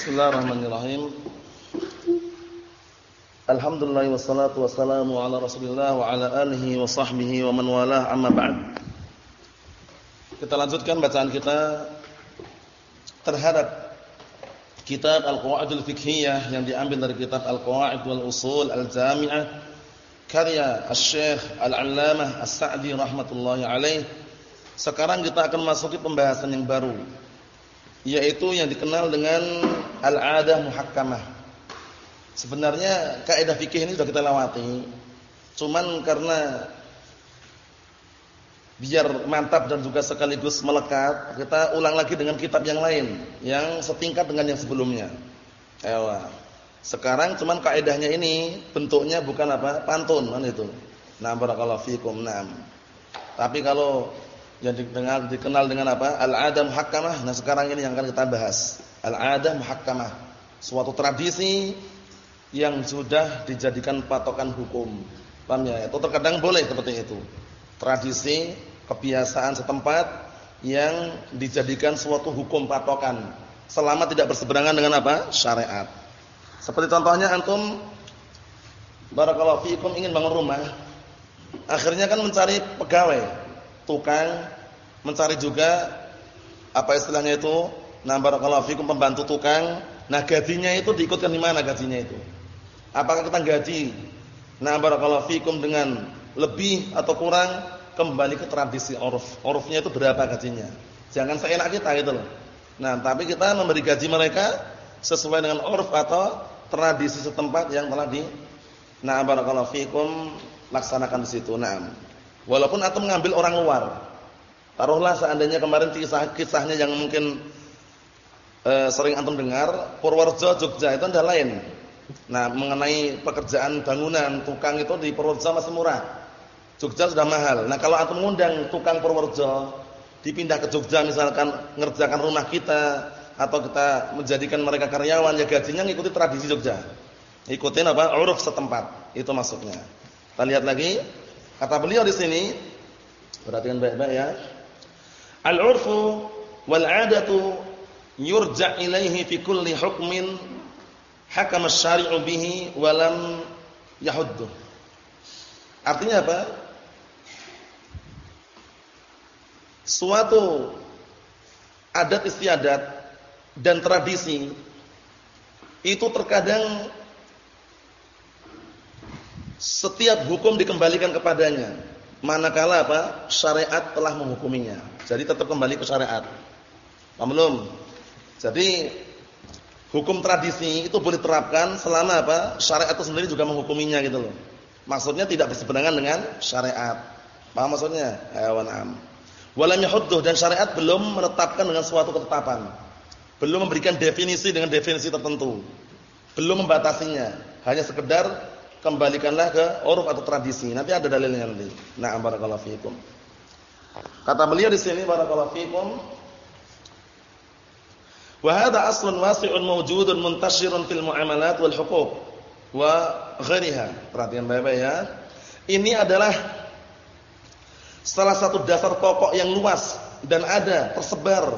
Bismillahirrahmanirrahim. Alhamdulillah wassalatu wassalamu ala Rasulillah wa ala alihi wa sahbihi wa man walah amma ba'd. Kita lanjutkan bacaan kita terhadap kitab Al-Qawaidul Fiqhiyah yang diambil dari kitab Al-Qawaid wal Usul Al-Jami'ah karya Asy-Syaikh Al-Allamah As-Sa'di rahmatullahi alaih. Sekarang kita akan masuki pembahasan yang baru yaitu yang dikenal dengan al-adah muhakkamah. Sebenarnya kaidah fikih ini sudah kita lewati. Cuman karena biar mantap dan juga sekaligus melekat, kita ulang lagi dengan kitab yang lain yang setingkat dengan yang sebelumnya. Ewa. Sekarang cuman kaidahnya ini bentuknya bukan apa? pantun kan itu. Nah, barakallahu fikum. Naam. Tapi kalau yang dikenal, dikenal dengan apa? Al-'adah muhakkamah. Nah, sekarang ini yang akan kita bahas. Al-'adah muhakkamah. Suatu tradisi yang sudah dijadikan patokan hukum. Paham ya? Itu terkadang boleh seperti itu. Tradisi, kebiasaan setempat yang dijadikan suatu hukum patokan selama tidak berseberangan dengan apa? syariat. Seperti contohnya antum barakallahu fiikum ingin bangun rumah, akhirnya kan mencari pegawai tukang mencari juga apa istilahnya itu nah barakallahu fikum pembantu tukang. Nah gajinya itu diikutkan di mana gajinya itu? Apakah kita gaji? Nah barakallahu fikum dengan lebih atau kurang kembali ke tradisi uruf urufnya itu berapa gajinya? Jangan seenak kita gitu loh. Nah tapi kita memberi gaji mereka sesuai dengan uruf atau tradisi setempat yang telah di nah barakallahu fikum laksanakan di situ. Nah Walaupun atau mengambil orang luar. Taruhlah seandainya kemarin kisah kisahnya yang mungkin e, sering antum dengar, Purworejo Jogja itu adalah lain. Nah, mengenai pekerjaan bangunan, tukang itu di Purworejo masih murah. Jogja sudah mahal. Nah, kalau antum mengundang tukang Purworejo dipindah ke Jogja misalkan ngerjakan rumah kita atau kita menjadikan mereka karyawan ya gajinya ngikuti tradisi Jogja. Ikutin apa? uruf setempat. Itu maksudnya. Kita lihat lagi Kata beliau di sini, perhatikan baik-baik ya. Al-'urfu wal 'adatu yurja' ilaihi fi kulli hukmin hakama asy-syari'u bihi wa lam yahuddu. Artinya apa? Suatu adat istiadat dan tradisi itu terkadang setiap hukum dikembalikan kepadanya. Manakala apa? Syariat telah menghukuminya. Jadi tetap kembali ke syariat jadi hukum tradisi itu boleh terapkan selama apa? Syariat itu sendiri juga menghukuminya gitu loh. Maksudnya tidak berseberangan dengan syariat. Paham maksudnya? Hewan am. Walam yahudduh dan syariat belum menetapkan dengan suatu ketetapan. Belum memberikan definisi dengan definisi tertentu. Belum membatasinya. Hanya sekedar kembalikanlah ke uruf atau tradisi. Nanti ada dalilnya nanti. Na'am barakallahu fiikum. Kata beliau di sini barakallahu fiikum wa hadha aslun wasi'un mawjudun muntashirun fil muamalat wal huquq wa ghairiha. Perhatian baik-baik ya. Ini adalah salah satu dasar pokok yang luas dan ada tersebar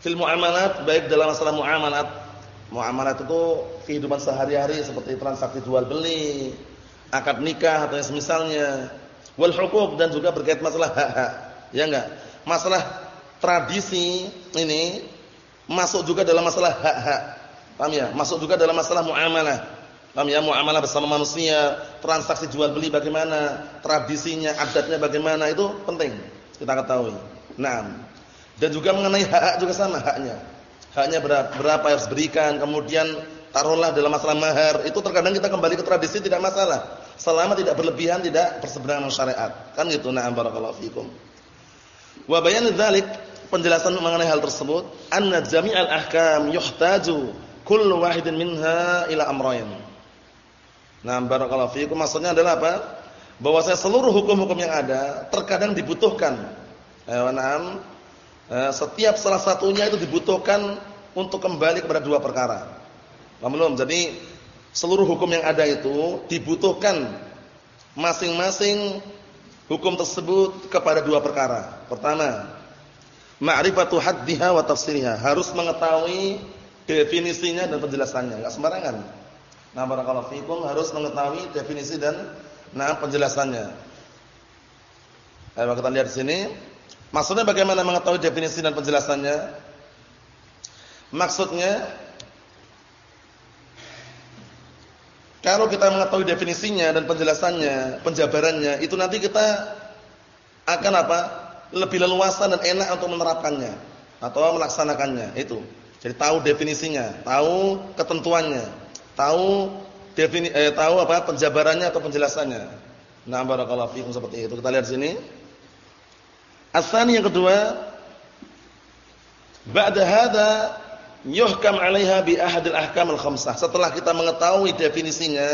fil muamalat baik dalam masalah muamalat Muamalat itu kehidupan sehari-hari seperti transaksi jual beli, akad nikah atau yang semisalnya. Wal huquq dan juga berkait masalah hak-hak. Ya enggak? Masalah tradisi ini masuk juga dalam masalah hak-hak. Paham ya? Masuk juga dalam masalah muamalah. Paham ya? Muamalah bersama manusia, transaksi jual beli bagaimana, tradisinya, adatnya bagaimana itu penting kita ketahui. Nah, dan juga mengenai hak-hak juga sama haknya haknya berapa, harus berikan, kemudian taruhlah dalam masalah mahar, itu terkadang kita kembali ke tradisi tidak masalah. Selama tidak berlebihan, tidak berseberangan syariat. Kan gitu, na'am barakallahu fikum. Wa bayan dzalik, penjelasan mengenai hal tersebut, anna jami'al ahkam yuhtaju kullu wahidin minha ila amrayn. Nah, barakallahu fikum maksudnya adalah apa? Bahwasanya seluruh hukum-hukum yang ada terkadang dibutuhkan. Eh, Eh, setiap salah satunya itu dibutuhkan untuk kembali kepada dua perkara. Belum? Jadi seluruh hukum yang ada itu dibutuhkan masing-masing hukum tersebut kepada dua perkara. Pertama, ma'rifatu haddiha wa tafsiriha. Harus mengetahui definisinya dan penjelasannya, enggak sembarangan. Nah, barakallahu fikum harus mengetahui definisi dan nah penjelasannya. Ayo kita lihat di sini. Maksudnya bagaimana mengetahui definisi dan penjelasannya? Maksudnya kalau kita mengetahui definisinya dan penjelasannya, penjabarannya, itu nanti kita akan apa? Lebih leluasa dan enak untuk menerapkannya atau melaksanakannya. Itu. Jadi tahu definisinya, tahu ketentuannya tahu defini eh, tahu apa penjabarannya atau penjelasannya. Nah, barakallahu fiikum seperti itu. Kita lihat sini. Asani yang kedua, ba'da hadza yuhkam 'alaiha bi ahadil ahkam al-khamsah. Setelah kita mengetahui definisinya,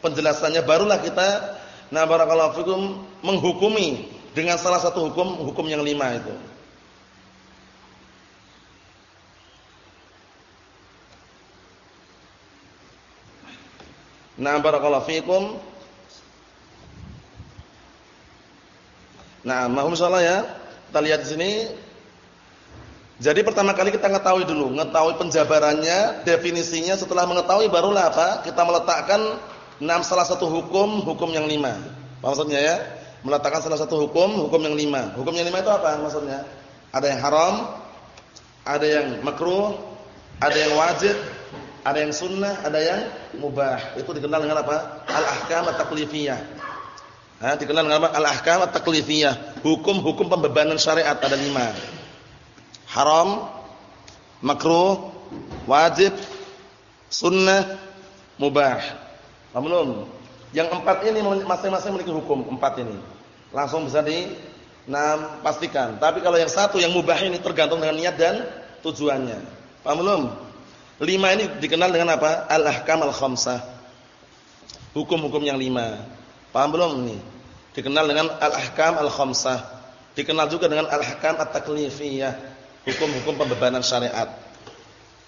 penjelasannya barulah kita nah barakallahu fikum menghukumi dengan salah satu hukum hukum yang lima itu. Nah, barakallahu fikum. Nah, mohon salah ya. Kita lihat di sini. Jadi pertama kali kita mengetahui dulu, mengetahui penjabarannya, definisinya. Setelah mengetahui barulah apa? Kita meletakkan enam salah satu hukum, hukum yang lima. Maksudnya ya, meletakkan salah satu hukum, hukum yang lima. Hukum yang lima itu apa maksudnya? Ada yang haram, ada yang makruh, ada yang wajib, ada yang sunnah, ada yang mubah. Itu dikenal dengan apa? Al-ahkam at-taklifiyah. Ha, dikenal dengan apa? Al-ahkam at-taklifiyah. Hukum-hukum pembebanan syariat ada lima. Haram, makruh, wajib, sunnah, mubah. Paham? Yang empat ini masing-masing memiliki hukum empat ini. Langsung bisa di nah, pastikan. Tapi kalau yang satu yang mubah ini tergantung dengan niat dan tujuannya. Paham belum? Lima ini dikenal dengan apa? Al-ahkam al-khamsah. Hukum-hukum yang lima. Paham belum ini? Dikenal dengan al-ahkam al-khamsah. Dikenal juga dengan al-ahkam at-taklifiyah. Hukum-hukum pembebanan syariat.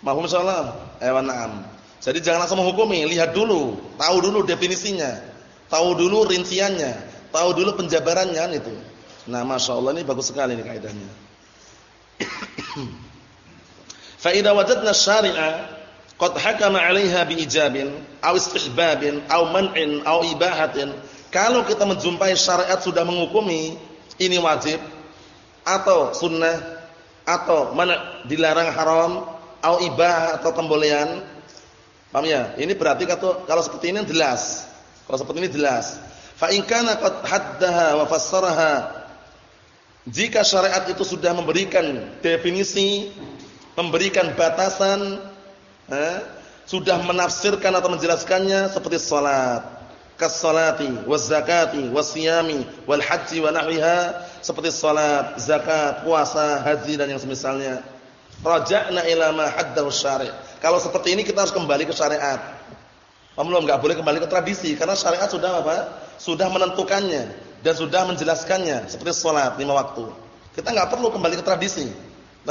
Mahum insyaallah? Ewan na'am. Jadi jangan langsung menghukumi, lihat dulu, tahu dulu definisinya, tahu dulu rinciannya, tahu dulu penjabarannya itu. Nah, Masya Allah ini bagus sekali ini kaidahnya. Fa idza wajadna syari'a qad hakama 'alaiha bi ijabin aw istihbabin aw man'in aw ibahatin, kalau kita menjumpai syariat sudah menghukumi ini wajib atau sunnah atau mana dilarang haram atau ibah atau pembolehan paham ya? Ini berarti kalau kalau seperti ini jelas. Kalau seperti ini jelas. Fa in kana qad haddaha wa fassaraha jika syariat itu sudah memberikan definisi memberikan batasan eh, sudah menafsirkan atau menjelaskannya seperti salat kasolati waz zakati was siyami wa seperti salat zakat puasa haji dan yang semisalnya. Raja'na ila ma haddahu syari' kalau seperti ini kita harus kembali ke syariat belum enggak boleh kembali ke tradisi karena syariat sudah apa sudah menentukannya dan sudah menjelaskannya seperti salat lima waktu kita enggak perlu kembali ke tradisi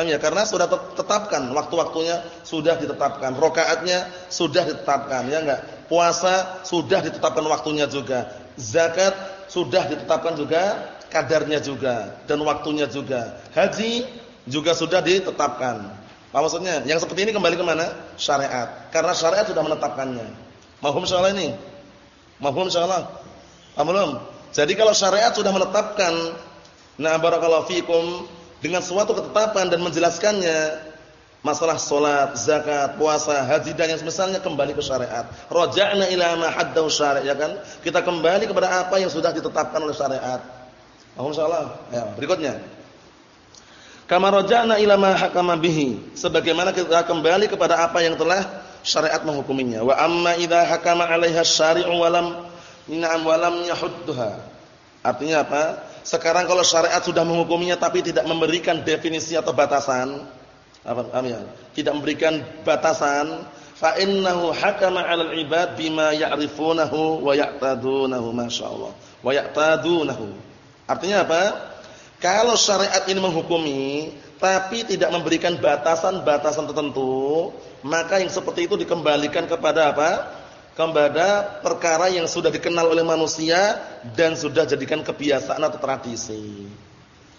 ya? Karena sudah tetapkan waktu-waktunya sudah ditetapkan, rokaatnya sudah ditetapkan, ya enggak? Puasa sudah ditetapkan waktunya juga, zakat sudah ditetapkan juga, kadarnya juga dan waktunya juga. Haji juga sudah ditetapkan. Apa maksudnya? Yang seperti ini kembali ke mana? Syariat. Karena syariat sudah menetapkannya. Mahum insyaallah ini. Mahum insyaallah. Paham Jadi kalau syariat sudah menetapkan, nah barakallahu fikum dengan suatu ketetapan dan menjelaskannya masalah salat, zakat, puasa, haji dan yang semisalnya kembali ke syariat. Raja'na ila ma haddahu syari' ya kan? Kita kembali kepada apa yang sudah ditetapkan oleh syariat. Mohon insyaallah. Ya, berikutnya. Kama raja'na ila ma hakama bihi. Sebagaimana kita kembali kepada apa yang telah syariat menghukuminya. Wa amma idza hakama 'alaiha syari'u wa lam na'am wa lam yahudduha. Artinya apa? Sekarang kalau syariat sudah menghukuminya tapi tidak memberikan definisi atau batasan, apa ya? Tidak memberikan batasan, fa innahu hakama 'alal ibad bima ya'rifunahu wa ya'tadunahu masyaallah. Wa ya'tadunahu. Artinya apa? Kalau syariat ini menghukumi tapi tidak memberikan batasan-batasan tertentu, maka yang seperti itu dikembalikan kepada apa? kepada perkara yang sudah dikenal oleh manusia dan sudah jadikan kebiasaan atau tradisi.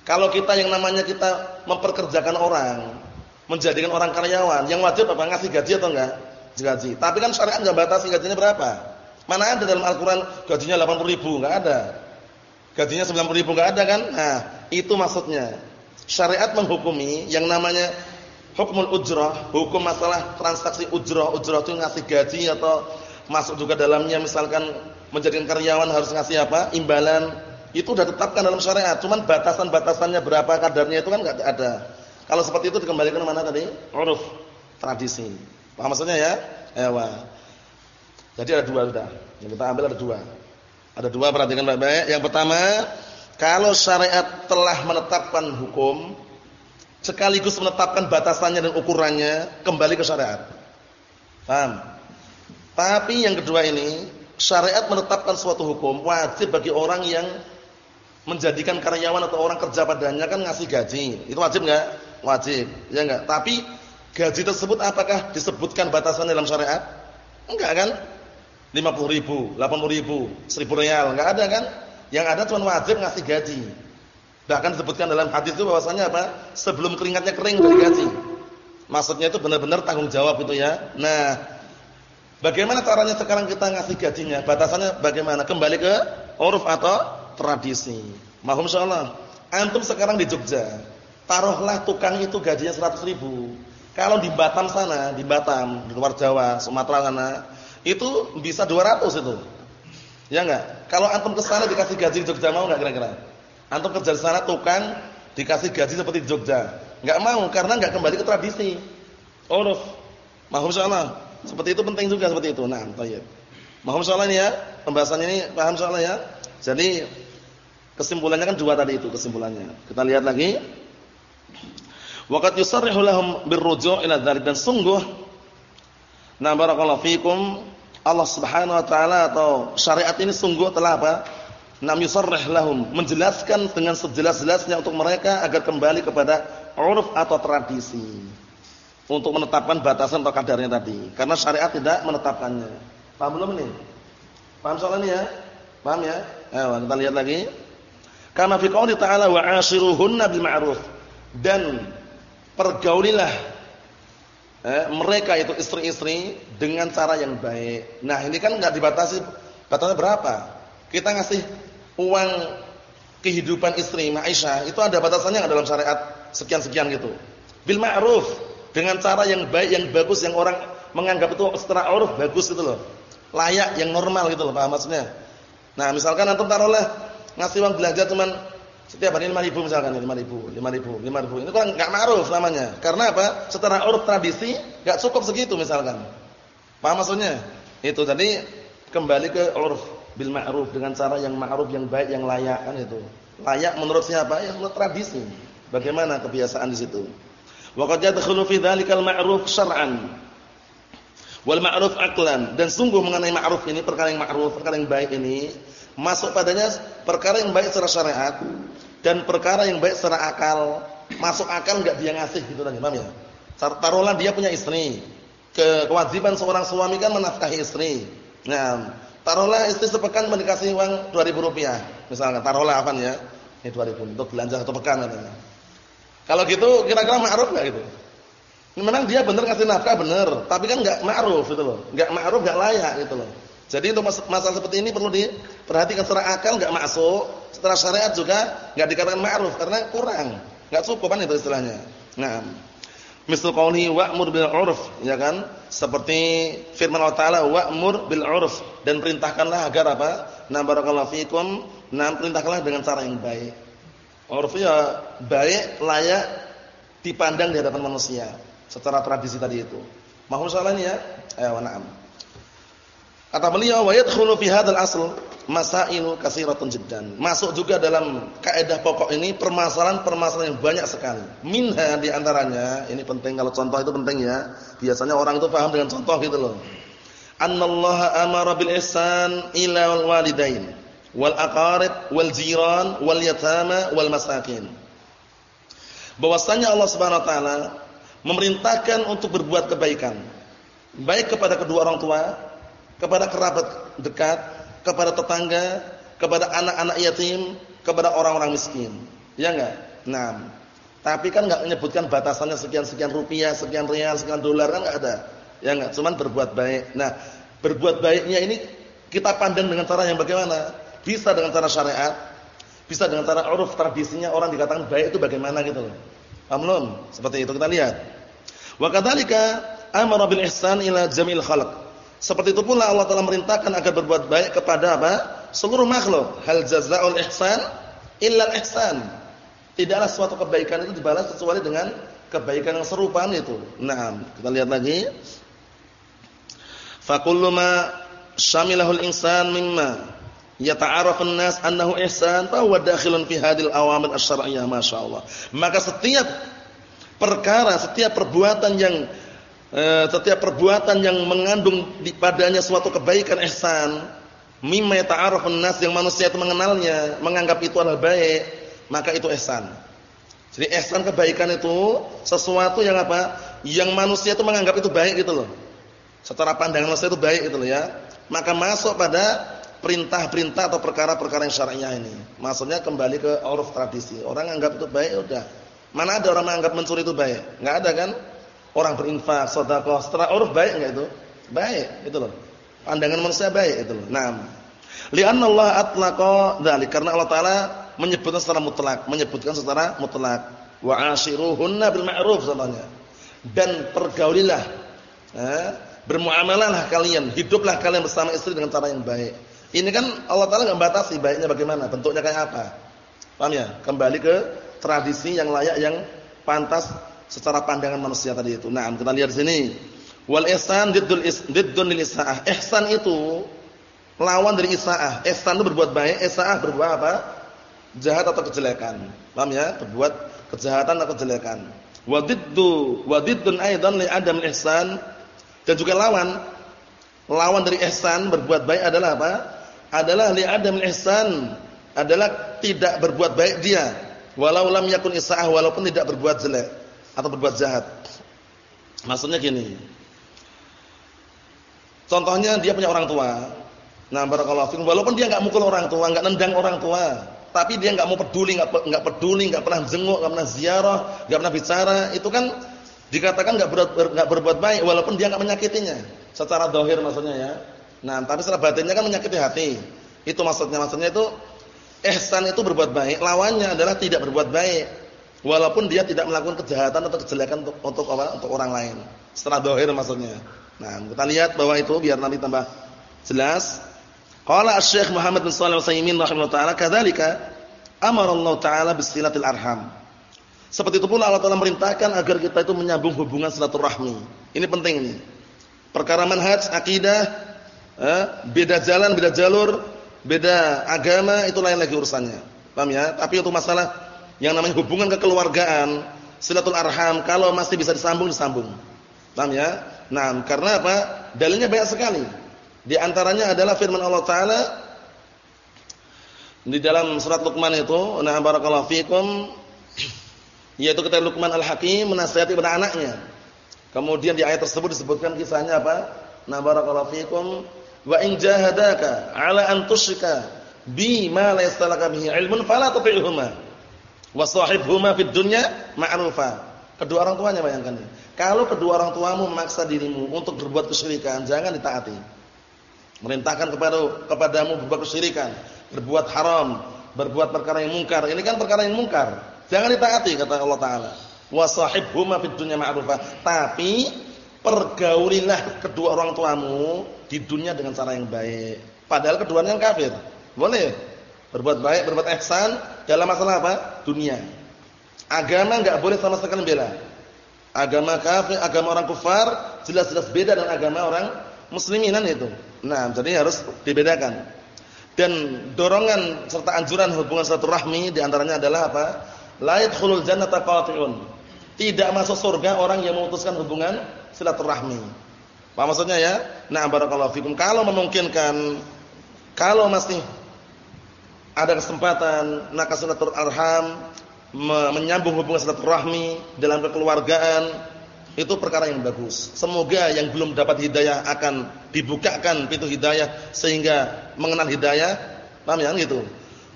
Kalau kita yang namanya kita memperkerjakan orang, menjadikan orang karyawan. Yang wajib apa ngasih gaji atau enggak? Gaji. Tapi kan syariat enggak batasi gajinya berapa. Mana ada dalam Al-Qur'an gajinya 80 ribu, enggak ada. Gajinya 90 ribu enggak ada kan? Nah, itu maksudnya. Syariat menghukumi yang namanya hukmul ujrah, hukum masalah transaksi ujrah. Ujrah itu ngasih gaji atau masuk juga dalamnya misalkan menjadikan karyawan harus ngasih apa? Imbalan. Itu sudah tetapkan dalam syariat. Cuman batasan-batasannya berapa kadarnya itu kan enggak ada. Kalau seperti itu dikembalikan mana tadi? Uruf, tradisi. Paham maksudnya ya? Ewa. Jadi ada dua sudah. Yang kita ambil ada dua. Ada dua perhatikan baik-baik. Yang pertama, kalau syariat telah menetapkan hukum sekaligus menetapkan batasannya dan ukurannya, kembali ke syariat. Paham? Tapi yang kedua ini, syariat menetapkan suatu hukum wajib bagi orang yang menjadikan karyawan atau orang kerja padanya kan ngasih gaji. Itu wajib enggak? Wajib, ya enggak? Tapi gaji tersebut apakah disebutkan batasan dalam syariat? Enggak kan? 50 ribu, 80 ribu, 1000 real, enggak ada kan? Yang ada cuma wajib ngasih gaji. Bahkan disebutkan dalam hadis itu bahwasanya apa? Sebelum keringatnya kering dari gaji. Maksudnya itu benar-benar tanggung jawab itu ya. Nah, bagaimana caranya sekarang kita ngasih gajinya? Batasannya bagaimana? Kembali ke uruf atau tradisi. Mahum insyaallah. Antum sekarang di Jogja, Taruhlah tukang itu gajinya 100 ribu. Kalau di Batam sana, di Batam, di luar Jawa, Sumatera sana, itu bisa 200 itu. Ya enggak? Kalau antum ke sana dikasih gaji di Jogja mau enggak kira-kira? Antum kerja di sana tukang dikasih gaji seperti di Jogja. Enggak mau karena enggak kembali ke tradisi. Uruf. Mahum insyaallah. Seperti itu penting juga seperti itu. Nah, thayyib. Mahum insyaallah ini ya. Pembahasannya ini paham insyaallah ya. Jadi kesimpulannya kan dua tadi itu kesimpulannya. Kita lihat lagi. Waqad yusarrihu lahum birruju' ila dzalik dan sungguh Nah barakallahu fikum Allah Subhanahu wa taala atau syariat ini sungguh telah apa? Nam yusarrih lahum menjelaskan dengan sejelas-jelasnya untuk mereka agar kembali kepada uruf atau tradisi. Untuk menetapkan batasan atau kadarnya tadi. Karena syariat tidak menetapkannya. Paham belum ini? Paham soal ini ya? Paham ya? Ayo kita lihat lagi. Kama fi qouli ta'ala wa 'ashiruhunna bil ma'ruf. Dan pergaulilah eh, mereka itu istri-istri dengan cara yang baik. Nah, ini kan enggak dibatasi batasnya berapa. Kita ngasih uang kehidupan istri Aisyah itu ada batasannya enggak dalam syariat sekian-sekian gitu. Bil ma'ruf dengan cara yang baik, yang bagus yang orang menganggap itu secara uruf bagus gitu loh. Layak yang normal gitu loh, paham maksudnya? Nah, misalkan antum taruhlah ngasih uang belanja cuman setiap hari 5 ribu misalkan 5 ribu, 5 ribu, 5 ribu. Ini kan enggak ma'ruf namanya. Karena apa? Secara urut tradisi enggak cukup segitu misalkan. Paham maksudnya? Itu tadi kembali ke uruf bil ma'ruf dengan cara yang ma'ruf, yang baik, yang layak kan itu. Layak menurut siapa? Ya menurut tradisi. Bagaimana kebiasaan di situ? Wa qad yadkhulu fi dzalikal ma'ruf syar'an. Wal ma'ruf aqlan dan sungguh mengenai ma'ruf ini perkara yang ma'ruf, perkara yang baik ini masuk padanya perkara yang baik secara syariat dan perkara yang baik secara akal. Masuk akal enggak dia ngasih gitu tadi, paham ya? Taruhlah dia punya istri. Ke kewajiban seorang suami kan menafkahi istri. Nah, taruhlah istri sepekan mendikasih uang 2000 rupiah. Misalnya taruhlah apa ya? Ini 2000 untuk belanja satu pekan katanya. Kalau gitu kira-kira ma'ruf enggak gitu? Memang dia benar ngasih nafkah benar, tapi kan enggak ma'ruf gitu loh. Enggak ma'ruf, enggak layak gitu loh. Jadi untuk masalah seperti ini perlu diperhatikan secara akal enggak masuk, secara syariat juga enggak dikatakan ma'ruf karena kurang, enggak cukup kan itu istilahnya. Nah, misal qauli wa'mur bil 'urf, ya kan? Seperti firman Allah Ta'ala wa'mur bil 'urf dan perintahkanlah agar apa? Na barakallahu fikum, nah perintahkanlah dengan cara yang baik. 'Urf ya baik, layak dipandang di hadapan manusia secara tradisi tadi itu. Mohon salahnya ya. Ayo na'am. Kata beliau wa yadkhulu fi hadzal asl masailu katsiratun jiddan. Masuk juga dalam kaidah pokok ini permasalahan-permasalahan yang banyak sekali. Minha di antaranya, ini penting kalau contoh itu penting ya. Biasanya orang itu paham dengan contoh gitu loh. Annallaha amara bil ihsan ila wal walidain wal aqarib wal jiran wal yatama wal masakin. Bahwasanya Allah Subhanahu wa taala memerintahkan untuk berbuat kebaikan baik kepada kedua orang tua kepada kerabat dekat, kepada tetangga, kepada anak-anak yatim, kepada orang-orang miskin. Ya enggak? Nah, Tapi kan enggak menyebutkan batasannya sekian-sekian rupiah, sekian rial, sekian dolar kan enggak ada. Ya enggak, cuman berbuat baik. Nah, berbuat baiknya ini kita pandang dengan cara yang bagaimana? Bisa dengan cara syariat, bisa dengan cara uruf tradisinya orang dikatakan baik itu bagaimana gitu loh. Paham Seperti itu kita lihat. Wa kadzalika amara bil ihsan ila jamil khalq. Seperti itu pula Allah telah merintahkan agar berbuat baik kepada apa? Seluruh makhluk. Hal jazaa'ul ihsan illa ihsan. Tidaklah suatu kebaikan itu dibalas kecuali dengan kebaikan yang serupa itu. Nah, kita lihat lagi. Fa kullu ma syamilahul insan mimma yata'arafu an-nas annahu ihsan fa huwa dakhilun fi hadhil awamir asy-syar'iyyah masyaallah. Maka setiap perkara, setiap perbuatan yang setiap perbuatan yang mengandung di padanya suatu kebaikan ihsan mimma yata'arafun nas yang manusia itu mengenalnya, menganggap itu adalah baik, maka itu ihsan. Jadi ihsan kebaikan itu sesuatu yang apa? Yang manusia itu menganggap itu baik gitu loh. Secara pandangan manusia itu baik gitu loh ya. Maka masuk pada perintah-perintah atau perkara-perkara yang syar'inya ini. Maksudnya kembali ke uruf tradisi. Orang anggap itu baik udah. Mana ada orang menganggap mencuri itu baik? Enggak ada kan? Orang berinfak, sedekah, secara uruf baik enggak itu? Baik, itu loh. Pandangan manusia baik itu loh. Naam. Li'anna Allah atlaqa dzalik karena Allah taala menyebutkan secara mutlak, menyebutkan secara mutlak. Wa ashiruhunna bil ma'ruf contohnya. Dan pergaulilah eh, kalian, hiduplah kalian bersama istri dengan cara yang baik. Ini kan Allah taala enggak batasi baiknya bagaimana, bentuknya kayak apa. Paham ya? Kembali ke tradisi yang layak yang pantas secara pandangan manusia tadi itu. Nah, kita lihat sini. Wal ihsan diddul diddun lil isaah. Ihsan itu lawan dari isaah. Ihsan itu berbuat baik, isaah berbuat apa? Jahat atau kejelekan. Paham ya? Berbuat kejahatan atau kejelekan. Wa diddu wa diddun aidan li adam ihsan dan juga lawan lawan dari ihsan berbuat baik adalah apa? Adalah li adam ihsan adalah tidak berbuat baik dia walau lam yakun isaah walaupun tidak berbuat jelek atau berbuat jahat. Maksudnya gini. Contohnya dia punya orang tua. Nah, barakallahu fikum walaupun dia enggak mukul orang tua, enggak nendang orang tua, tapi dia enggak mau peduli, enggak enggak peduli, enggak pernah jenguk, enggak pernah ziarah, enggak pernah bicara, itu kan dikatakan enggak berbuat enggak berbuat baik walaupun dia enggak menyakitinya. Secara zahir maksudnya ya. Nah, tapi secara batinnya kan menyakiti hati. Itu maksudnya. Maksudnya itu ihsan itu berbuat baik, lawannya adalah tidak berbuat baik. Walaupun dia tidak melakukan kejahatan atau kejelekan untuk untuk? Untuk orang lain. Setelah dohir maksudnya. Nah, kita lihat bahwa itu biar nanti tambah jelas. Qala Asy-Syaikh Muhammad bin Shalih Al-Utsaimin rahimahullah taala kadzalika amara Allah taala bisilatil arham. Seperti itu pula Allah Taala merintahkan agar kita itu menyambung hubungan silaturahmi. Ini penting ini. Perkara manhaj, akidah, eh, beda jalan, beda jalur, beda agama itu lain lagi urusannya. Paham ya? Tapi untuk masalah yang namanya hubungan kekeluargaan, silatul arham kalau masih bisa disambung disambung. Paham ya? Nah, karena apa? Dalilnya banyak sekali. Di antaranya adalah firman Allah taala di dalam surat Luqman itu, "Nah barakallahu fikum" yaitu ketika Luqman Al-Hakim menasihati kepada anaknya. Kemudian di ayat tersebut disebutkan kisahnya apa? "Nah barakallahu fikum wa in jahadaka 'ala an tusyrika bi ma laysa laka bihi 'ilmun fala tuti'huma." Wasahibhuma fid dunya ma'rufa. Kedua orang tuanya bayangkan. Kalau kedua orang tuamu memaksa dirimu untuk berbuat kesyirikan, jangan ditaati. Merintahkan kepada kepadamu berbuat kesyirikan, berbuat haram, berbuat perkara yang mungkar. Ini kan perkara yang mungkar. Jangan ditaati kata Allah taala. Wasahibhuma fid dunya ma'rufa. Tapi pergaulilah kedua orang tuamu di dunia dengan cara yang baik. Padahal keduanya kafir. Boleh? Berbuat baik, berbuat ihsan dalam masalah apa? Dunia. Agama enggak boleh sama sekali bela. Agama kafir, agama orang kufar jelas-jelas beda dengan agama orang musliminan itu. Nah, jadi harus dibedakan. Dan dorongan serta anjuran hubungan silaturahmi di antaranya adalah apa? La yadkhulul jannata qati'un. Tidak masuk surga orang yang memutuskan hubungan silaturahmi. Apa maksudnya ya? Nah, barakallahu fikum. Kalau memungkinkan kalau masih ada kesempatan nakasulatul arham menyambung hubungan silaturahmi dalam kekeluargaan itu perkara yang bagus. Semoga yang belum dapat hidayah akan dibukakan pintu hidayah sehingga mengenal hidayah. Paham ya gitu.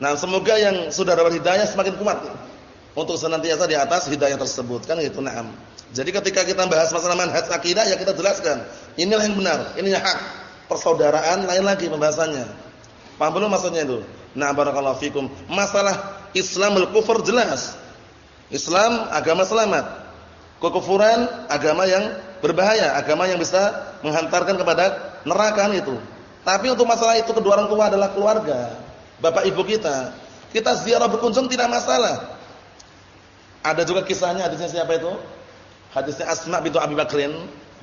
Nah, semoga yang sudah dapat hidayah semakin kuat untuk senantiasa di atas hidayah tersebut kan gitu na'am. Jadi ketika kita bahas masalah manhaj akidah ya kita jelaskan, inilah yang benar, ininya hak. Persaudaraan lain lagi pembahasannya. Paham belum maksudnya itu? Nah, barakallahu fikum. Masalah Islamul kufur jelas. Islam agama selamat. Kekufuran agama yang berbahaya, agama yang bisa menghantarkan kepada neraka itu. Tapi untuk masalah itu kedua orang tua adalah keluarga, bapak ibu kita. Kita ziarah berkunjung tidak masalah. Ada juga kisahnya hadisnya siapa itu? Hadisnya Asma bintu Abi Bakrin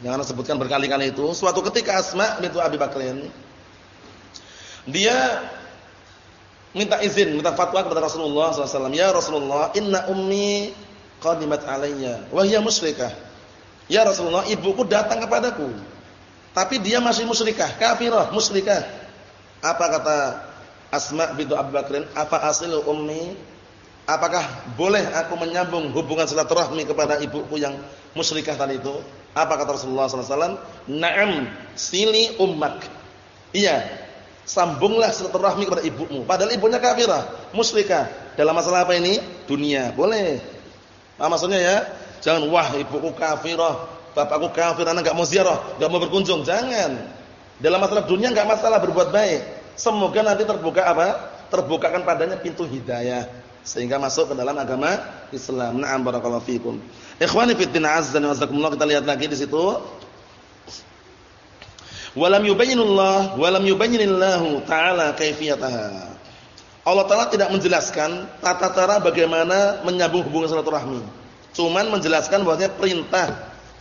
yang anda sebutkan berkali-kali itu. Suatu ketika Asma bintu Abi Bakrin dia minta izin, minta fatwa kepada Rasulullah SAW. Ya Rasulullah, inna ummi qadimat alayya wa hiya musyrikah. Ya Rasulullah, ibuku datang kepadaku. Tapi dia masih musyrikah, kafirah, musyrikah. Apa kata Asma bintu Abi Bakrin? Apa asilu ummi Apakah boleh aku menyambung hubungan silaturahmi kepada ibuku yang musyrikah tadi itu? Apa kata Rasulullah SAW? Naam, sili ummak. Iya, sambunglah silaturahmi kepada ibumu. Padahal ibunya kafirah, musyrikah. Dalam masalah apa ini? Dunia. Boleh. Nah, maksudnya ya, jangan wah ibuku kafirah, bapakku kafir, anak enggak mau ziarah, enggak mau berkunjung. Jangan. Dalam masalah dunia enggak masalah berbuat baik. Semoga nanti terbuka apa? Terbukakan padanya pintu hidayah sehingga masuk ke dalam agama Islam. Na'am barakallahu fikum. Ikhwani fi din azza wa jazakumullah kita lihat lagi di situ. Walam yubayyinullah walam yubayyinillahu ta'ala kaifiyataha. Allah Taala tidak menjelaskan tata cara bagaimana menyambung hubungan silaturahmi. Cuman menjelaskan bahwasanya perintah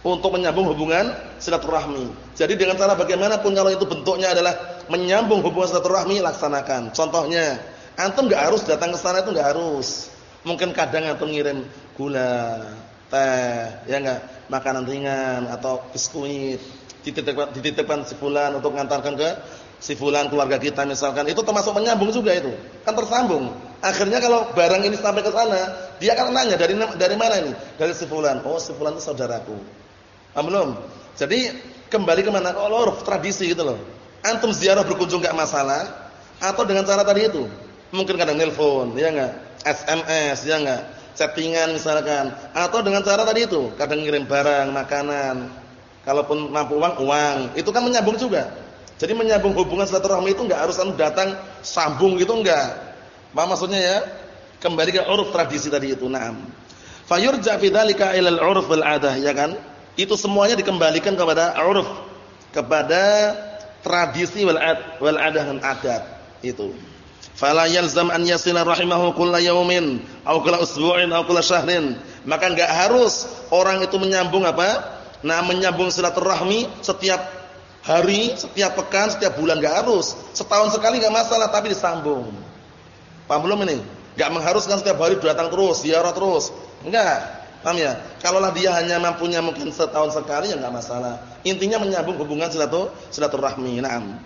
untuk menyambung hubungan silaturahmi. Jadi dengan cara bagaimanapun kalau itu bentuknya adalah menyambung hubungan silaturahmi laksanakan. Contohnya Antum nggak harus datang ke sana itu nggak harus. Mungkin kadang antum ngirim gula, teh, ya enggak, makanan ringan atau biskuit dititipkan dititipkan si fulan untuk mengantarkan ke si keluarga kita misalkan. Itu termasuk menyambung juga itu. Kan tersambung. Akhirnya kalau barang ini sampai ke sana, dia akan nanya dari dari mana ini? Dari si. Oh, si itu saudaraku. Belum? Jadi kembali ke mana? Kalau tradisi gitu loh. Antum ziarah berkunjung enggak masalah atau dengan cara tadi itu Mungkin kadang nelpon, ya enggak? SMS, ya enggak? Chattingan misalkan. Atau dengan cara tadi itu, kadang ngirim barang, makanan. Kalaupun mampu uang, uang. Itu kan menyambung juga. Jadi menyambung hubungan silaturahmi itu enggak harus datang sambung gitu enggak. Apa maksudnya ya? Kembali ke uruf tradisi tadi itu, na'am. Fayurja fi dzalika ila al-'urf wal 'adah, ya kan? Itu semuanya dikembalikan kepada uruf, kepada tradisi wal 'adah dan adat itu. Fala yalzam an yasila rahimahu kulla yaumin aw kulla usbu'in aw kulla syahrin. Maka enggak harus orang itu menyambung apa? Nah, menyambung silaturahmi setiap hari, setiap pekan, setiap bulan enggak harus. Setahun sekali enggak masalah tapi disambung. Paham belum ini? Enggak mengharuskan setiap hari datang terus, ziarah terus. Enggak. Paham ya? Kalaulah dia hanya mampunya mungkin setahun sekali ya enggak masalah. Intinya menyambung hubungan silatur silaturahmi. Naam.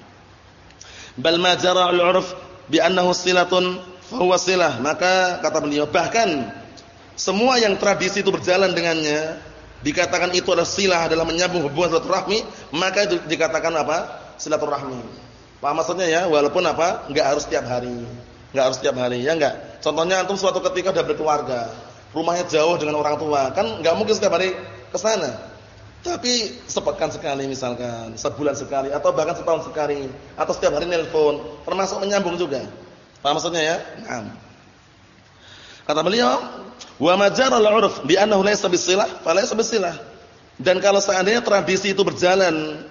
Bal ma jara al-'urf bi annahu silatun silah. Maka kata beliau bahkan semua yang tradisi itu berjalan dengannya dikatakan itu adalah silah adalah menyambung hubungan silaturahmi, maka itu dikatakan apa? silaturahmi. Paham maksudnya ya? Walaupun apa? enggak harus setiap hari. Enggak harus setiap hari, ya enggak? Contohnya antum suatu ketika sudah berkeluarga, rumahnya jauh dengan orang tua, kan enggak mungkin setiap hari ke sana. Tapi sepekan sekali misalkan, sebulan sekali atau bahkan setahun sekali atau setiap hari nelpon, termasuk menyambung juga. Paham maksudnya ya? Naam. Kata beliau, "Wa majara al-'urf bi annahu laysa bisilah, falaysa bisilah." Dan kalau seandainya tradisi itu berjalan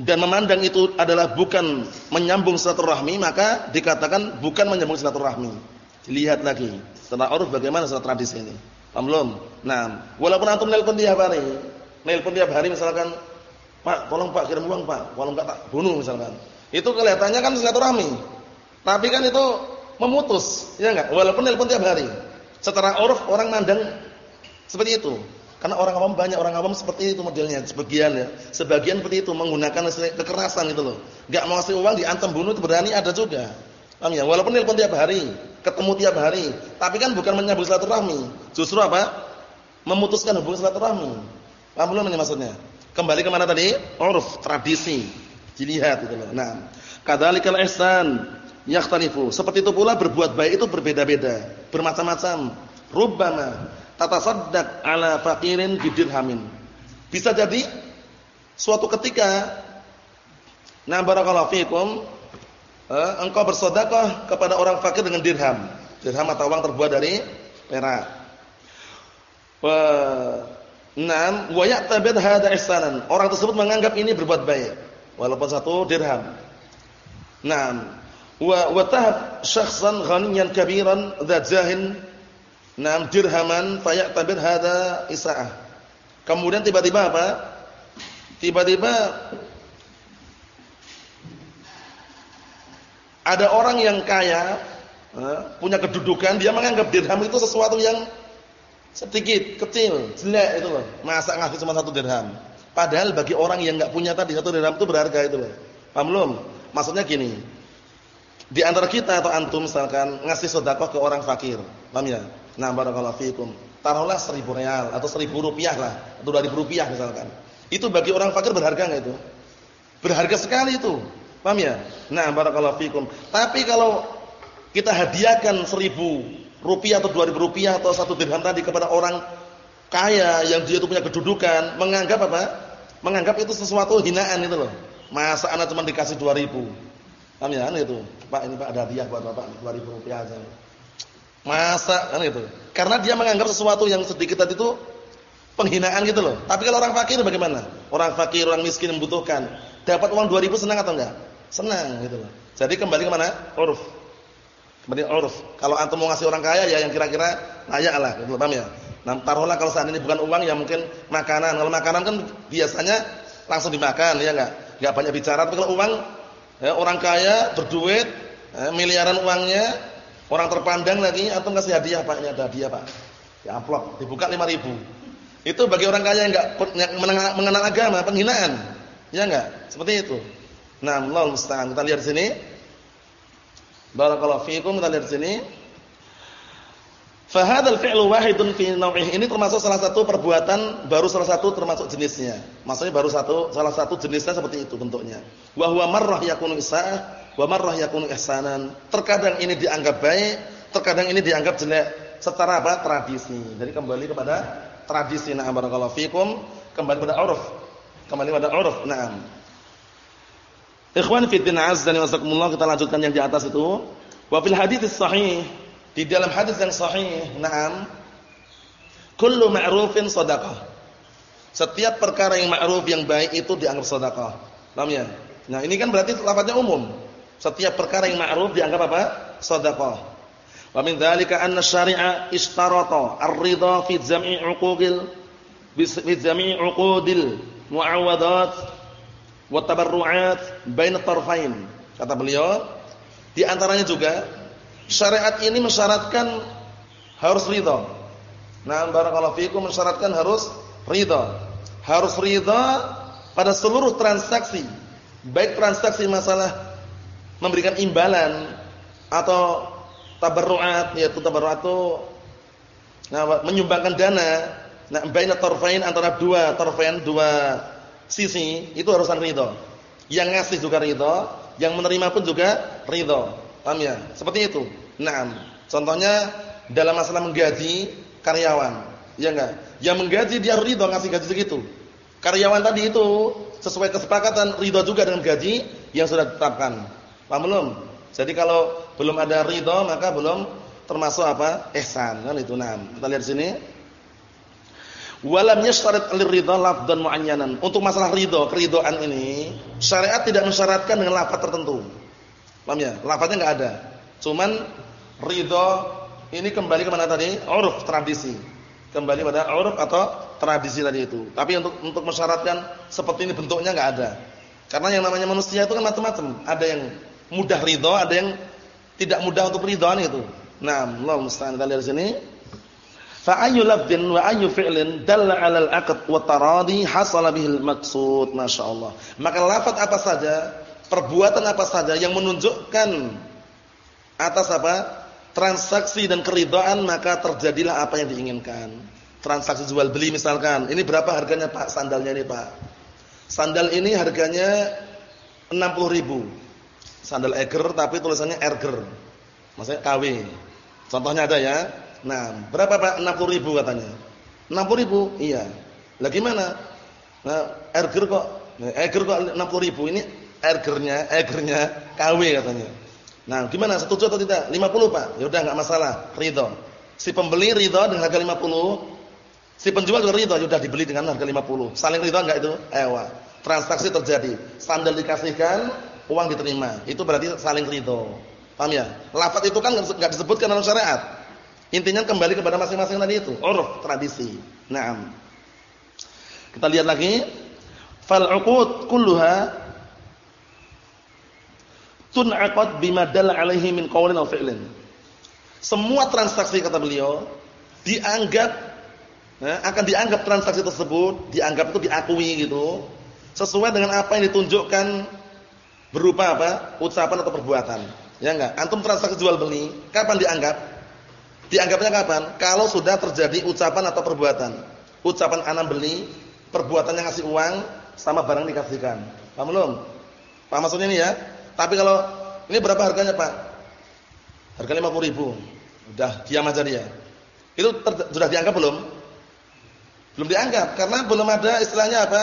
dan memandang itu adalah bukan menyambung silaturahmi, maka dikatakan bukan menyambung silaturahmi. Dilihat lagi setelah 'urf bagaimana setelah tradisi ini. Paham belum? Nah, walaupun antum nelpon tiap hari, nelpon tiap hari misalkan, Pak, tolong Pak kirim uang Pak, kalau enggak tak bunuh misalkan. Itu kelihatannya kan silaturahmi. Tapi kan itu memutus, ya enggak? Walaupun nelpon tiap hari. Secara uruf orang mandang seperti itu. Karena orang awam banyak orang awam seperti itu modelnya, sebagian ya. Sebagian seperti itu menggunakan kekerasan itu loh. Enggak mau kasih uang diancam bunuh itu berani ada juga. Paham ya? Walaupun nelpon tiap hari, ketemu tiap hari, tapi kan bukan menyambung silaturahmi. Justru apa? Memutuskan hubungan silaturahmi. Paham belum ini maksudnya? Kembali ke mana tadi? Uruf, tradisi. Dilihat itu loh. Nah, kadzalikal ihsan yakhtalifu. Seperti itu pula berbuat baik itu berbeda-beda, bermacam-macam. rubbama tatasaddaq ala faqirin bidirhamin. Bisa jadi suatu ketika nah barakallahu fikum eh, engkau bersedekah kepada orang fakir dengan dirham. Dirham atau uang terbuat dari perak. Wa Naam wa ya'tabid hadza ihsanan. Orang tersebut menganggap ini berbuat baik walaupun satu dirham. Naam. Wa wa tahab syakhsan ghaniyan kabiran zahin Naam dirhaman fayaqtabir hadza isaah. Kemudian tiba-tiba apa? Tiba-tiba ada orang yang kaya, punya kedudukan, dia menganggap dirham itu sesuatu yang sedikit, kecil, jelek itu loh. Masa ngasih cuma satu dirham. Padahal bagi orang yang enggak punya tadi satu dirham itu berharga itu loh. Paham belum? Maksudnya gini. Di antara kita atau antum misalkan ngasih sedekah ke orang fakir. Paham ya? Nah, barakallahu fikum. Taruhlah seribu real atau seribu rupiah lah, atau dua ribu rupiah misalkan. Itu bagi orang fakir berharga enggak itu? Berharga sekali itu. Paham ya? Nah, barakallahu fikum. Tapi kalau kita hadiahkan seribu rupiah atau dua ribu rupiah atau satu dirham tadi kepada orang kaya yang dia itu punya kedudukan, menganggap apa? Menganggap itu sesuatu hinaan itu loh. Masa anak cuma dikasih dua ribu? Paham ya? Kan itu. Pak, ini Pak ada hadiah buat Bapak dua ribu rupiah aja. Masa kan itu. Karena dia menganggap sesuatu yang sedikit tadi itu penghinaan gitu loh. Tapi kalau orang fakir bagaimana? Orang fakir, orang miskin membutuhkan, dapat uang dua ribu senang atau enggak? Senang gitu loh. Jadi kembali ke mana? Uruf. Seperti uruf. Kalau antum mau ngasih orang kaya ya yang kira-kira layak lah, gitu, paham ya? Nah, taruhlah kalau saat ini bukan uang ya mungkin makanan. Kalau makanan kan biasanya langsung dimakan, ya enggak? Enggak banyak bicara. Tapi kalau uang ya, orang kaya berduit, ya, miliaran uangnya, orang terpandang lagi antum kasih hadiah, Pak, ini ada hadiah, Pak. Ya amplop, dibuka 5000. Itu bagi orang kaya yang enggak mengenal agama, penghinaan. Ya enggak? Seperti itu. Nah, Allah. Kita lihat di sini. Barakallahu fiikum kita lihat sini. Fa hadzal fi'lu wahidun fi naw'ih. Ini termasuk salah satu perbuatan baru salah satu termasuk jenisnya. Maksudnya baru satu salah satu jenisnya seperti itu bentuknya. Wa huwa marrah yakunu isaah wa marrah yakunu ihsanan. Terkadang ini dianggap baik, terkadang ini dianggap jelek secara apa? tradisi. Jadi kembali kepada tradisi. Nah, barakallahu fiikum, kembali pada uruf. Kembali pada uruf. Naam. Ikhwan fi din azza wa jazakumullah kita lanjutkan yang di atas itu. Wa fil hadits sahih di dalam hadis yang sahih, na'am. Kullu ma'rufin shadaqah. Setiap perkara yang ma'ruf yang baik itu dianggap sedekah. Paham ya? Nah, ini kan berarti lafaznya umum. Setiap perkara yang ma'ruf dianggap apa? Sedekah. Wa min dzalika anna syari'a istarata ar-ridha fi jam'i 'uqudil fi jam'i 'uqudil mu'awadat wa tabarru'at bain. Kata beliau, di antaranya juga syariat ini mensyaratkan harus ridha. Nah, barakallahu fikum mensyaratkan harus ridha. Harus ridha pada seluruh transaksi. Baik transaksi masalah memberikan imbalan atau tabarru'at yaitu tabarru'at itu nah, menyumbangkan dana nah baina tarfain antara dua tarfain dua sisi itu harusan ridho. Yang ngasih juga ridho, yang menerima pun juga ridho. Paham ya? Seperti itu. Naam. Contohnya dalam masalah menggaji karyawan, ya enggak? Yang menggaji dia ridho ngasih gaji segitu. Karyawan tadi itu sesuai kesepakatan ridho juga dengan gaji yang sudah ditetapkan. Paham belum? Jadi kalau belum ada ridho maka belum termasuk apa? ihsan kan itu. Nah, kita lihat sini. Walam yashtarit liridha lafdan muayyanan. Untuk masalah ridha, keridhaan ini, syariat tidak mensyaratkan dengan lafaz tertentu. Paham ya? Lafaznya enggak ada. Cuman ridha ini kembali ke mana tadi? Uruf, tradisi. Kembali pada uruf atau tradisi tadi itu. Tapi untuk untuk mensyaratkan seperti ini bentuknya enggak ada. Karena yang namanya manusia itu kan macam-macam. Ada yang mudah ridha, ada yang tidak mudah untuk ridhaan itu. Nah, Allah musta'an kita lihat sini. Fa ayyu lafdhin wa ayyu fi'lin dalla 'ala al-'aqd wa taradi hasala bihil maqsud, masyaallah. Maka lafaz apa saja, perbuatan apa saja yang menunjukkan atas apa? transaksi dan keridhaan maka terjadilah apa yang diinginkan. Transaksi jual beli misalkan, ini berapa harganya Pak sandalnya ini Pak? Sandal ini harganya 60.000. Sandal Eger tapi tulisannya Erger. Maksudnya KW. Contohnya ada ya Nah, berapa Pak? 60 ribu katanya. 60 ribu? Iya. Lah gimana? Nah, erger kok, erger kok 60 ribu. Ini ergernya, ergernya KW katanya. Nah, gimana? Setuju atau tidak? 50 Pak. Ya udah enggak masalah, ridho. Si pembeli ridho dengan harga 50, si penjual juga ridho, ya dibeli dengan harga 50. Saling ridho enggak itu? Ewa. Transaksi terjadi. Sandal dikasihkan, uang diterima. Itu berarti saling ridho. Paham ya? Lafaz itu kan enggak disebutkan dalam syariat. Intinya kembali kepada masing-masing tadi itu, uruf, tradisi. Naam. Kita lihat lagi. Fal 'uqud kulluha tun'aqad bima dalla 'alaihi min qawlin aw fi'lin. Semua transaksi kata beliau dianggap ya, akan dianggap transaksi tersebut dianggap itu diakui gitu sesuai dengan apa yang ditunjukkan berupa apa? ucapan atau perbuatan. Ya enggak? Antum transaksi jual beli, kapan dianggap? Dianggapnya kapan? Kalau sudah terjadi ucapan atau perbuatan. Ucapan anak beli, perbuatannya ngasih uang, sama barang dikasihkan. Paham belum? Paham maksudnya ini ya? Tapi kalau ini berapa harganya Pak? Harga 50 ribu. Udah diam aja dia. Itu sudah dianggap belum? Belum dianggap karena belum ada istilahnya apa?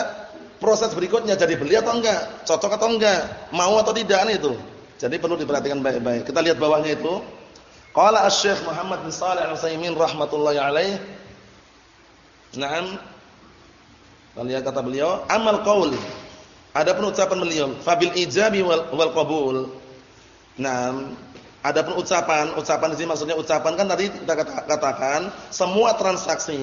Proses berikutnya jadi beli atau enggak, cocok atau enggak, mau atau tidak itu. Jadi perlu diperhatikan baik-baik. Kita lihat bawahnya itu. Qala Asy-Syaikh Muhammad bin Shalih Al-Utsaimin rahimatullah alaih. Naam. Lihat kata beliau, amal qaul. Adapun ucapan beliau, fabil ijabi wal, wal qabul. Naam. Adapun ucapan, ucapan di sini maksudnya ucapan kan tadi kita katakan semua transaksi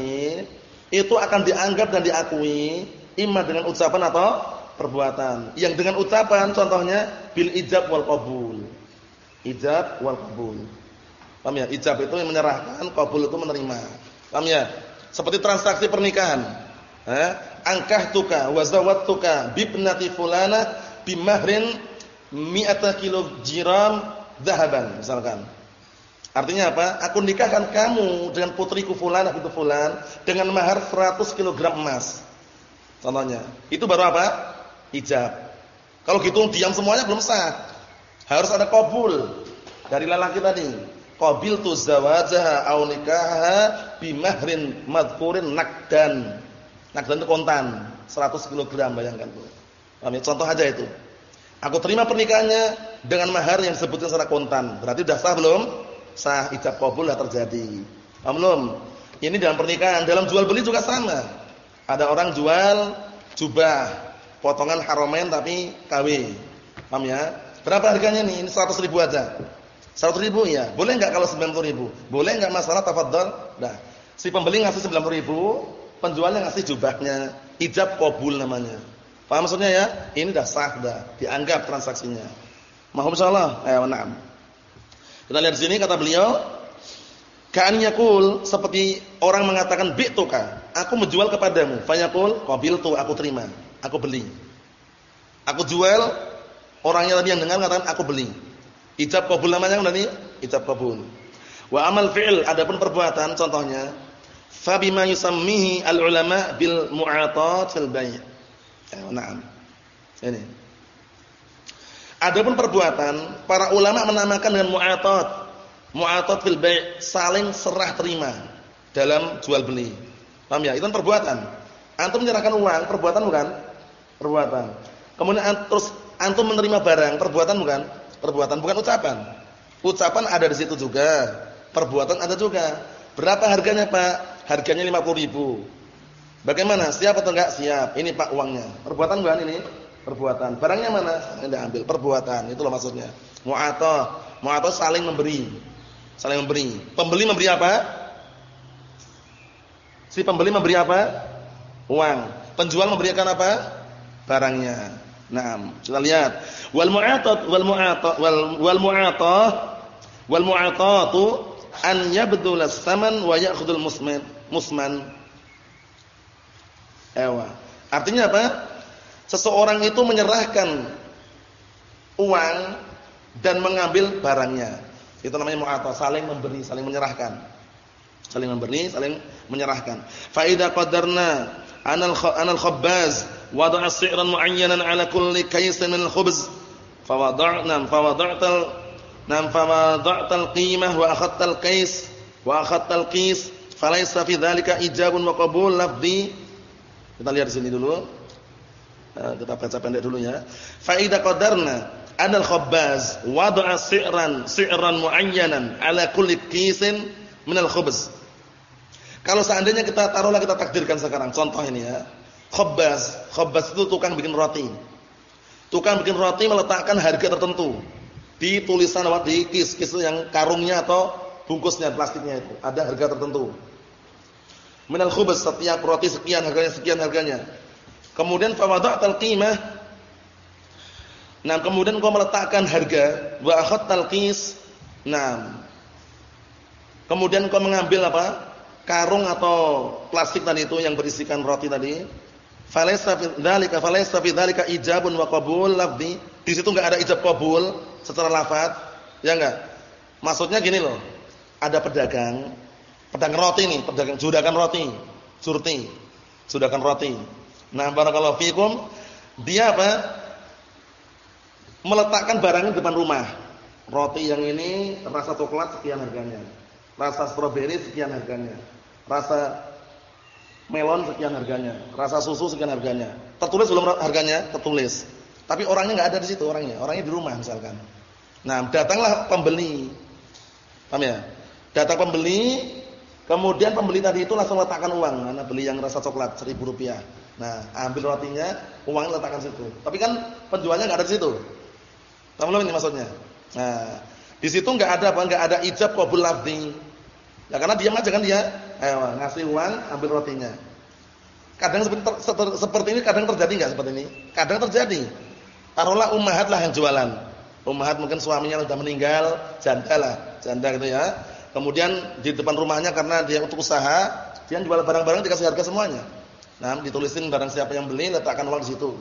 itu akan dianggap dan diakui imma dengan ucapan atau perbuatan. Yang dengan ucapan contohnya bil ijab wal qabul. Ijab wal qabul. Paham ya? Ijab itu menyerahkan, kabul itu menerima. Paham ya? Seperti transaksi pernikahan. Angkahtuka wa zawattuka bibnati fulana bimahrin mi'ata kilo jiram dahaban misalkan. Artinya apa? Aku nikahkan kamu dengan putriku fulana itu fulan dengan mahar 100 kg emas. Contohnya. Itu baru apa? Ijab. Kalau gitu diam semuanya belum sah. Harus ada kabul dari lelaki tadi qabiltu zawajaha aw nikahaha bimahrin madhkurin nakdan. Nakdan itu kontan, 100 kg bayangkan tuh. Ya? Contoh aja itu. Aku terima pernikahannya dengan mahar yang disebutkan secara kontan. Berarti sudah sah belum? Sah ijab kabul sudah terjadi. Paham belum? Ini dalam pernikahan, dalam jual beli juga sama. Ada orang jual jubah potongan haromen tapi KW. Paham ya? Berapa harganya nih? Ini 100 ribu aja. 100 ribu ya. Boleh enggak kalau 90 ribu? Boleh enggak masalah tafadhol? Nah, si pembeli ngasih 90 ribu, penjualnya ngasih jubahnya. Ijab qabul namanya. Paham maksudnya ya? Ini dah sah dah, dianggap transaksinya. Mohon insyaallah. Eh, na'am. Kita lihat di sini kata beliau, Ka'an yakul seperti orang mengatakan bi'tuka, aku menjual kepadamu. Fa yaqul qabiltu, aku terima, aku beli. Aku jual, orangnya tadi yang dengar mengatakan aku beli. Ijab kabul namanya berarti ijab kabul. Wa amal fi'il adapun perbuatan contohnya fa bima yusammihi al ulama bil mu'atat fil bai'. Eh, na'am. Ini. Adapun perbuatan para ulama menamakan dengan mu'atat. Mu'atat fil bai' saling serah terima dalam jual beli. Paham ya? Itu kan perbuatan. Antum menyerahkan uang, perbuatan bukan? Perbuatan. Kemudian terus antum menerima barang, perbuatan bukan? Perbuatan bukan ucapan. Ucapan ada di situ juga, perbuatan ada juga. Berapa harganya, Pak? Harganya 50 ribu. Bagaimana? Siap atau enggak? Siap. Ini Pak uangnya. Perbuatan bukan ini? Perbuatan. Barangnya mana? Anda ambil. Perbuatan. Itulah maksudnya. Mu'atah. Mu'atah saling memberi. Saling memberi. Pembeli memberi apa? Si pembeli memberi apa? Uang. Penjual memberikan apa? Barangnya. Nah, kita lihat. Wal mu'atat wal mu'ata wal wal mu'atah wal mu'atatu an yabdul as-saman wa ya'khudul musman musman. Ewa. Artinya apa? Seseorang itu menyerahkan uang dan mengambil barangnya. Itu namanya mu'atah, saling memberi, saling menyerahkan. Saling memberi, saling menyerahkan. Fa idza qadarna anal anal khabbaz wada'a si'ran mu'ayyanan 'ala kulli kaysin min al-khubz fa wada'na fa wada'tal nam fa wada'tal qimah wa akhadtal kays wa akhad talqis falaysa fi dzalika ijabun wa qabul. Kita lihat di sini dulu. Eh, kita baca pendek dulu ya. Fa idza qadarna anal khabbaz wada'a si'ran si'ran muayyanan ala kulli qisin min al-khubz. Kalau seandainya kita taruhlah kita takdirkan sekarang contoh ini ya. Khabbaz, khabbaz itu tukang bikin roti. Tukang bikin roti meletakkan harga tertentu di tulisan apa di kis-kis yang karungnya atau bungkusnya plastiknya itu ada harga tertentu. Minal khubz setiap roti sekian harganya sekian harganya. Kemudian fawada'tal qimah Nah, kemudian kau meletakkan harga wa akhadtal qis. Nah. Kemudian kau mengambil apa? Karung atau plastik tadi itu yang berisikan roti tadi Falaysa fi dzalika falaysa fi dzalika ijabun wa qabul lafzi. Di situ enggak ada ijab qabul secara lafaz. Ya enggak? Maksudnya gini loh. Ada pedagang, pedagang roti nih, pedagang judakan roti, surti. Judakan roti. Nah, barakallahu fikum, dia apa? Meletakkan barangnya depan rumah. Roti yang ini rasa coklat sekian harganya. Rasa stroberi sekian harganya. Rasa melon sekian harganya, rasa susu sekian harganya. Tertulis belum harganya? Tertulis. Tapi orangnya nggak ada di situ orangnya, orangnya di rumah misalkan. Nah, datanglah pembeli. Paham ya? Datang pembeli, kemudian pembeli tadi itu langsung letakkan uang, mana beli yang rasa coklat seribu rupiah. Nah, ambil rotinya, uangnya letakkan situ. Tapi kan penjualnya nggak ada di situ. Paham belum ini maksudnya? Nah, di situ nggak ada apa? Nggak ada ijab qabul lafzi. Ya karena diam aja kan dia. Ayo, ngasih uang, ambil rotinya. Kadang seperti, seperti ini kadang terjadi enggak seperti ini? Kadang terjadi. Taruhlah ummahat lah yang jualan. Ummahat mungkin suaminya sudah meninggal, janda lah, janda gitu ya. Kemudian di depan rumahnya karena dia untuk usaha, dia jual barang-barang dikasih harga semuanya. Nah, ditulisin barang siapa yang beli, letakkan uang di situ.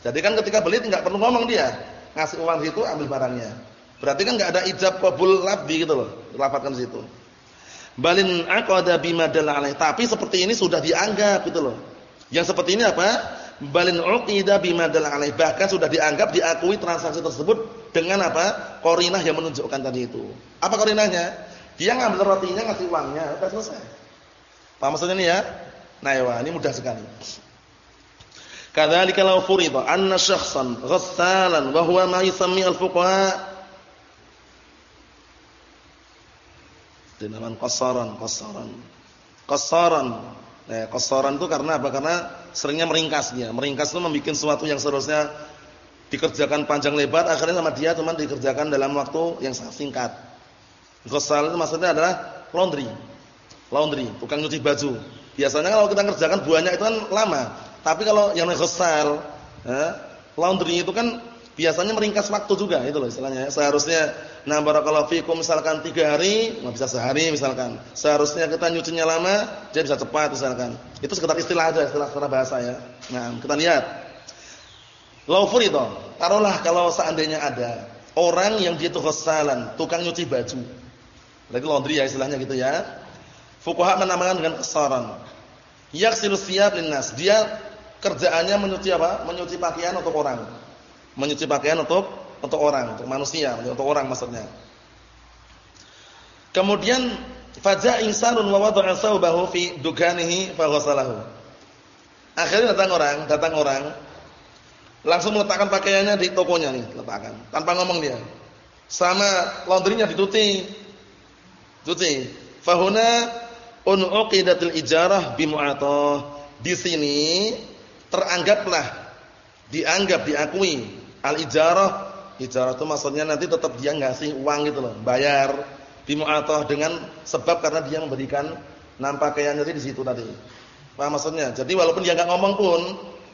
Jadi kan ketika beli tidak perlu ngomong dia, ngasih uang di situ, ambil barangnya. Berarti kan enggak ada ijab qabul labdi gitu loh, dilafalkan di situ. Balin aqada bima alaih. Tapi seperti ini sudah dianggap gitu loh. Yang seperti ini apa? Balin uqida bima alaih. Bahkan sudah dianggap diakui transaksi tersebut dengan apa? Korinah yang menunjukkan tadi itu. Apa korinahnya? Dia ngambil rotinya ngasih uangnya, udah selesai. Paham maksudnya ini ya? Nah, ya, ini mudah sekali. Kadzalika law furida anna syakhsan ghassalan wa huwa ma yusammi al-fuqaha dinamakan qasaran, qasaran. Qasaran. Nah, qasaran itu karena apa? Karena seringnya meringkas dia. Meringkas itu membuat sesuatu yang seharusnya dikerjakan panjang lebar akhirnya sama dia cuma dikerjakan dalam waktu yang sangat singkat. Qasal itu maksudnya adalah laundry. Laundry, tukang nyuci baju. Biasanya kalau kita kerjakan banyak itu kan lama. Tapi kalau yang qasal, eh, laundry itu kan biasanya meringkas waktu juga itu loh istilahnya. Seharusnya nah barakallahu fikum misalkan tiga hari, nggak bisa sehari misalkan. Seharusnya kita nyucinya lama, dia bisa cepat misalkan. Itu sekedar istilah aja, istilah secara bahasa ya. Nah, kita lihat. Laufur itu, taruhlah kalau seandainya ada orang yang dia itu khasalan, tukang nyuci baju. Berarti laundry ya istilahnya gitu ya. Fuqaha menamakan dengan kesaran. Yaksilu siyab linnas. Dia kerjaannya menyuci apa? Menyuci pakaian untuk orang menyuci pakaian untuk untuk orang, untuk manusia, untuk orang maksudnya. Kemudian faja insanun wa wada'a thawbahu fi dukanihi fa ghasalahu. Akhirnya datang orang, datang orang langsung meletakkan pakaiannya di tokonya nih, letakkan tanpa ngomong dia. Sama laundrynya dicuci. Cuci. Fahuna unuqidatil ijarah bimu'atah. Di sini teranggaplah dianggap diakui Al-ijarah, ijarah itu maksudnya nanti tetap dia ngasih uang gitu loh, bayar bimu'atah dengan sebab karena dia memberikan nam pakaiannya di situ tadi. Paham maksudnya? Jadi walaupun dia nggak ngomong pun,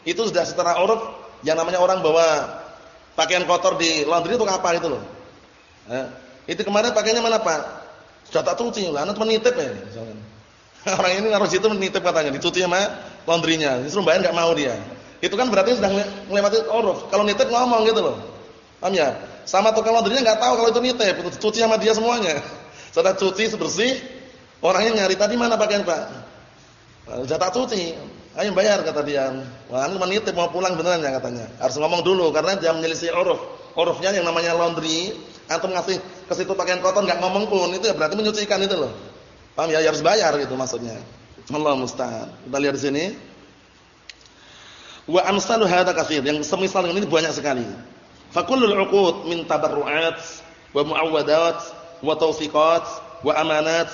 itu sudah secara uruf yang namanya orang bawa pakaian kotor di laundry itu apa itu loh. Eh, itu kemarin pakainya mana Pak? Sudah tak cuci, lah anak menitip ya misalkan. Orang ini naruh situ menitip katanya, dicuci sama laundrynya. Disuruh bayar nggak mau dia. Itu kan berarti sudah melewati uruf. Kalau nitip ngomong gitu loh. Paham ya? Sama tukang laundrynya enggak tahu kalau itu nitip, cuci sama dia semuanya. Setelah cuci sebersih, orangnya nyari tadi mana pakaian Pak? Sudah tak cuci. Ayo bayar kata dia. Wah, ini menitip mau pulang beneran ya katanya. Harus ngomong dulu karena dia menyelisih uruf. Urufnya yang namanya laundry, antum ngasih ke situ pakaian kotor nggak ngomong pun itu ya berarti menyucikan itu loh. Paham ya? ya harus bayar gitu maksudnya. Allah musta'an. Kita lihat di sini. Wa amsalu hadza katsir. Yang semisal dengan ini banyak sekali. Fa kullul 'uqud min tabarru'at wa mu'awwadat wa tawfiqat wa amanat.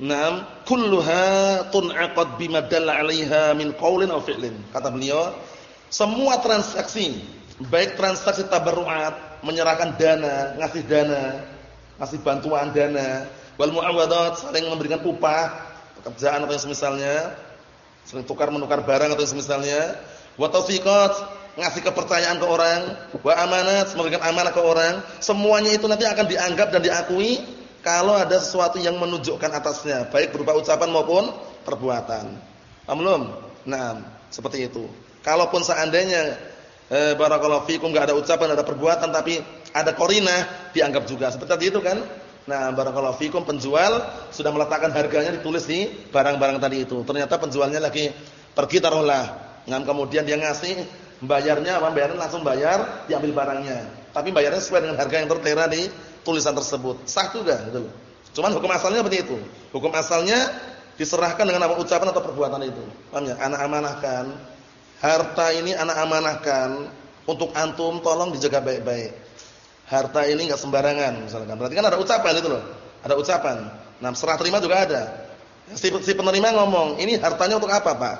Naam, kulluha tun'aqad bima dalla 'alaiha min qaulin aw fi'lin. Kata beliau, semua transaksi, baik transaksi tabarru'at, menyerahkan dana, ngasih dana, ngasih bantuan dana, wal mu'awwadat, saling memberikan upah, pekerjaan atau yang semisalnya, sering tukar menukar barang atau yang semisalnya, wa taufiqat, ngasih kepercayaan ke orang, wa amanat, memberikan amanah ke orang, semuanya itu nanti akan dianggap dan diakui kalau ada sesuatu yang menunjukkan atasnya, baik berupa ucapan maupun perbuatan. Paham belum? Nah, seperti itu. Kalaupun seandainya eh, barakallahu fikum enggak ada ucapan, ada perbuatan tapi ada korinah, dianggap juga. Seperti itu kan? Nah, barakallahu fikum penjual sudah meletakkan harganya ditulis di barang-barang tadi itu. Ternyata penjualnya lagi pergi taruhlah. Nah, kemudian dia ngasih bayarnya apa? Bayarnya langsung bayar, diambil barangnya. Tapi bayarnya sesuai dengan harga yang tertera di tulisan tersebut. Sah juga gitu loh. Cuman hukum asalnya seperti itu. Hukum asalnya diserahkan dengan apa ucapan atau perbuatan itu. Paham ya? Anak amanahkan harta ini anak amanahkan untuk antum tolong dijaga baik-baik harta ini enggak sembarangan misalkan. Berarti kan ada ucapan itu loh. Ada ucapan. Nah, serah terima juga ada. Si, si penerima ngomong, "Ini hartanya untuk apa, Pak?"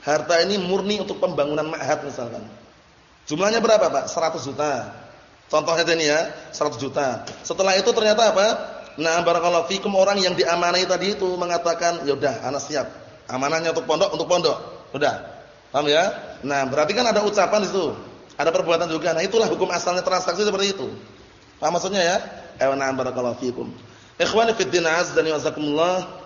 Harta ini murni untuk pembangunan ma'had misalkan. Jumlahnya berapa, Pak? 100 juta. Contohnya ini ya, 100 juta. Setelah itu ternyata apa? Nah, barakallahu fikum orang yang diamanai tadi itu mengatakan, "Ya udah, anak siap. Amanahnya untuk pondok, untuk pondok." Udah. Paham ya? Nah, berarti kan ada ucapan di situ. Ada perbuatan juga. Nah, itulah hukum asalnya transaksi seperti itu. Paham maksudnya ya? Ayo na'am barakallahu fikum. Ikhwani fid din azza wa jazakumullah.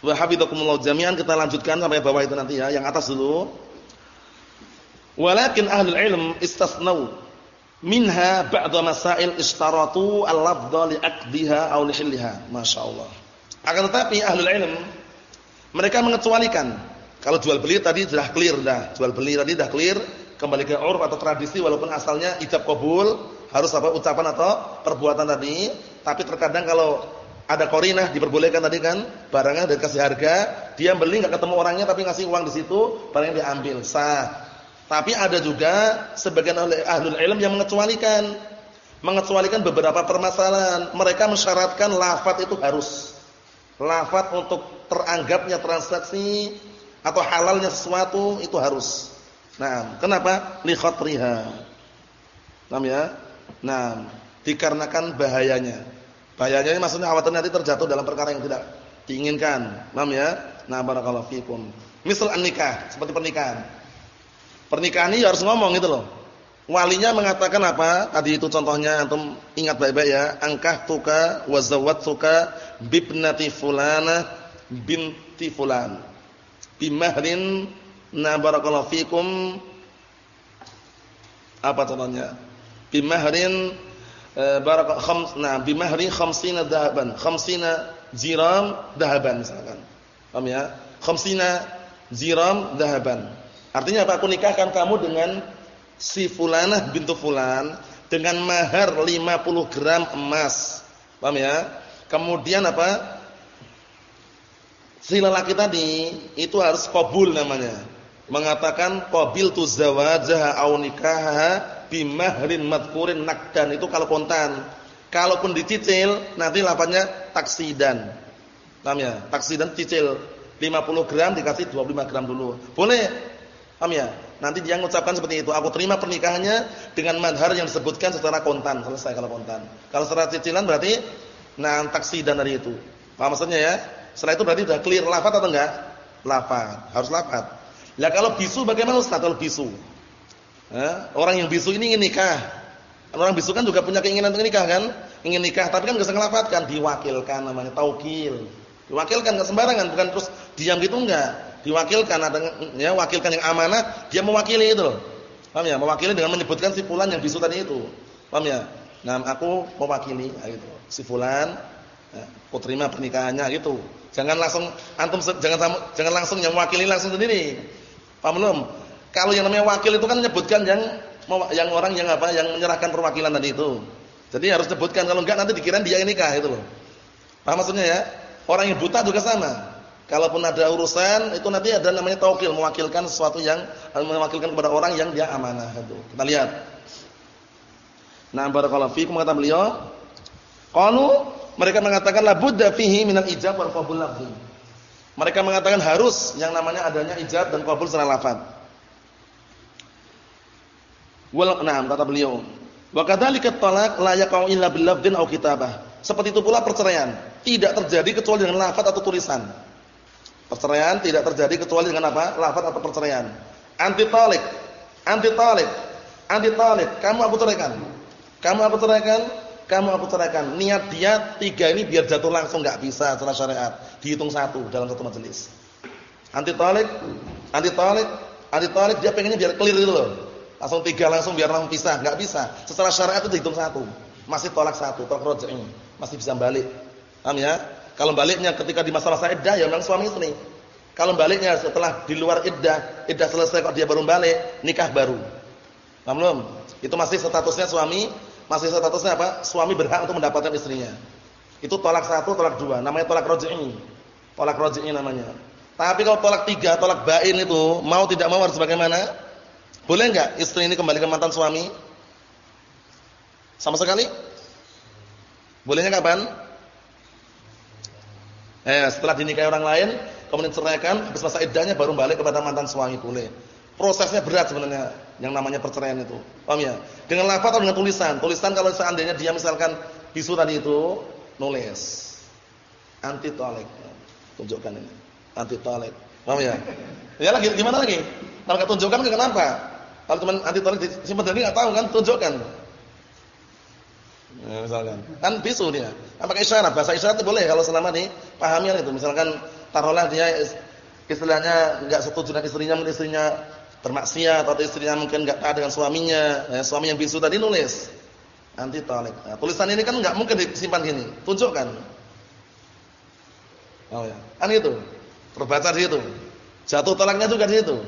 Wa hafizakumullah jami'an kita lanjutkan sampai bawah itu nanti ya, yang atas dulu. Walakin ahlul ilm istasnau minha ba'd masail ishtaratu al-lafdha li'aqdiha aw lihilliha. Masyaallah. Akan tetapi ahlul ilm mereka mengecualikan kalau jual beli tadi sudah clear dah, jual beli tadi sudah clear, kembali ke urf atau tradisi walaupun asalnya ijab kabul harus apa ucapan atau perbuatan tadi tapi terkadang kalau ada korinah diperbolehkan tadi kan barangnya dan kasih harga dia beli nggak ketemu orangnya tapi ngasih uang di situ barangnya diambil sah tapi ada juga sebagian oleh ahlul ilm yang mengecualikan mengecualikan beberapa permasalahan mereka mensyaratkan lafat itu harus lafat untuk teranggapnya transaksi atau halalnya sesuatu itu harus Nah, kenapa? Li khatriha. Paham ya? Nah, dikarenakan bahayanya. Bahayanya ini maksudnya khawatir nanti terjatuh dalam perkara yang tidak diinginkan. Paham ya? Nah, barakallahu fikum. Misal an-nikah, seperti pernikahan. Pernikahan ini harus ngomong gitu loh. Walinya mengatakan apa? Tadi itu contohnya antum ingat baik-baik ya. Angkah tuka wa zawwatuka bibnati fulana binti fulan. Bimahrin Nah barakallahu fikum apa contohnya? Bimahrin barak khams nah bimahri khamsina dahaban, khamsina ziram dahaban misalkan. Paham ya? Khamsina ziram dahaban. Artinya apa? Aku nikahkan kamu dengan si fulanah bintu fulan dengan mahar 50 gram emas. Paham ya? Kemudian apa? Si lelaki tadi itu harus kabul namanya mengatakan qabiltu zawajaha aw nikahaha bimahrin madhkurin nakdan itu kalau kontan. Kalaupun dicicil nanti lapanya taksidan. Paham ya? Taksidan cicil 50 gram dikasih 25 gram dulu. Boleh. Paham ya? Nanti dia mengucapkan seperti itu. Aku terima pernikahannya dengan madhar yang disebutkan secara kontan. Selesai kalau kontan. Kalau secara cicilan berarti nah taksidan dari itu. Paham maksudnya ya? Setelah itu berarti sudah clear lafaz atau enggak? Lafaz. Harus lafaz. Lah kalau bisu bagaimana Ustaz kalau bisu? Eh, orang yang bisu ini ingin nikah. Orang bisu kan juga punya keinginan untuk nikah kan? Ingin nikah tapi kan enggak ngelafatkan, diwakilkan namanya taukil. Diwakilkan enggak sembarangan, bukan terus diam gitu enggak. Diwakilkan ada ya wakilkan yang amanah, dia mewakili itu loh. Paham ya? Mewakili dengan menyebutkan si fulan yang bisu tadi itu. Paham ya? Nah, aku mewakili nah, gitu. Si fulan ya, aku terima pernikahannya gitu. Jangan langsung antum jangan jangan langsung yang mewakili langsung sendiri. Paham belum? Kalau yang namanya wakil itu kan menyebutkan yang yang orang yang apa? Yang menyerahkan perwakilan tadi itu. Jadi harus sebutkan kalau enggak nanti dikira dia yang nikah itu loh. Paham maksudnya ya? Orang yang buta juga sama. Kalaupun ada urusan itu nanti ada namanya taukil mewakilkan sesuatu yang mewakilkan kepada orang yang dia amanah itu. Kita lihat. Nah, barakallahu fiikum kata beliau, qalu mereka mengatakan la budda fihi minal ijab wal qabul lafzi. Mereka mengatakan harus yang namanya adanya ijab dan qabul secara lafaz. Wal na'am kata beliau. Wa kadzalika talaq la yaqau illa bil lafdin aw kitabah. Seperti itu pula perceraian, tidak terjadi kecuali dengan lafaz atau tulisan. Perceraian tidak terjadi kecuali dengan apa? Lafaz atau perceraian. Anti talik, anti talik, anti talik. Kamu aku ceraikan. Kamu aku ceraikan. Kamu aku ceraikan. Niat dia tiga ini biar jatuh langsung nggak bisa secara syariat. Dihitung satu dalam satu majelis. Anti talik, anti talik, anti talik. Dia pengennya biar clear itu loh. Langsung tiga langsung biar langsung pisah. Nggak bisa. Secara syariat itu dihitung satu. Masih tolak satu. Tolak ini Masih bisa balik. Paham ya? Kalau baliknya ketika di masa-masa iddah ya memang suami istri. Kalau baliknya setelah di luar iddah, iddah selesai kok dia baru balik, nikah baru. Paham belum? Itu masih statusnya suami, masih statusnya apa? Suami berhak untuk mendapatkan istrinya. Itu tolak satu, tolak dua. Namanya tolak roj'i. Tolak roj'i namanya. Tapi kalau tolak tiga, tolak bain itu, mau tidak mau harus bagaimana? Boleh enggak istri ini kembali ke mantan suami? Sama sekali? Bolehnya kapan? Eh, setelah dinikahi orang lain, kemudian ceraikan, habis masa iddahnya baru balik kepada mantan suami boleh. Prosesnya berat sebenarnya yang namanya perceraian itu. Paham ya? Dengan lafaz atau dengan tulisan? Tulisan kalau seandainya dia misalkan bisu tadi itu nulis anti tolek. Tunjukkan ini. Anti tolek. Paham ya? Ya lagi gimana lagi? Kalau tunjukkan kenapa? Kalau teman anti tolek simpan tadi enggak tahu kan tunjukkan. Ya, misalkan. Kan bisu dia. Kan pakai isyarat. Bahasa isyarat itu boleh kalau selama nih pahami itu. Misalkan taruhlah dia istilahnya enggak setuju dengan istrinya, mungkin istrinya bermaksiat atau istrinya mungkin enggak taat dengan suaminya. Ya, suami yang bisu tadi nulis anti talak. Nah, tulisan ini kan enggak mungkin disimpan gini. Tunjukkan. Oh ya. Kan itu. Terbaca di situ. Jatuh talaknya juga di situ.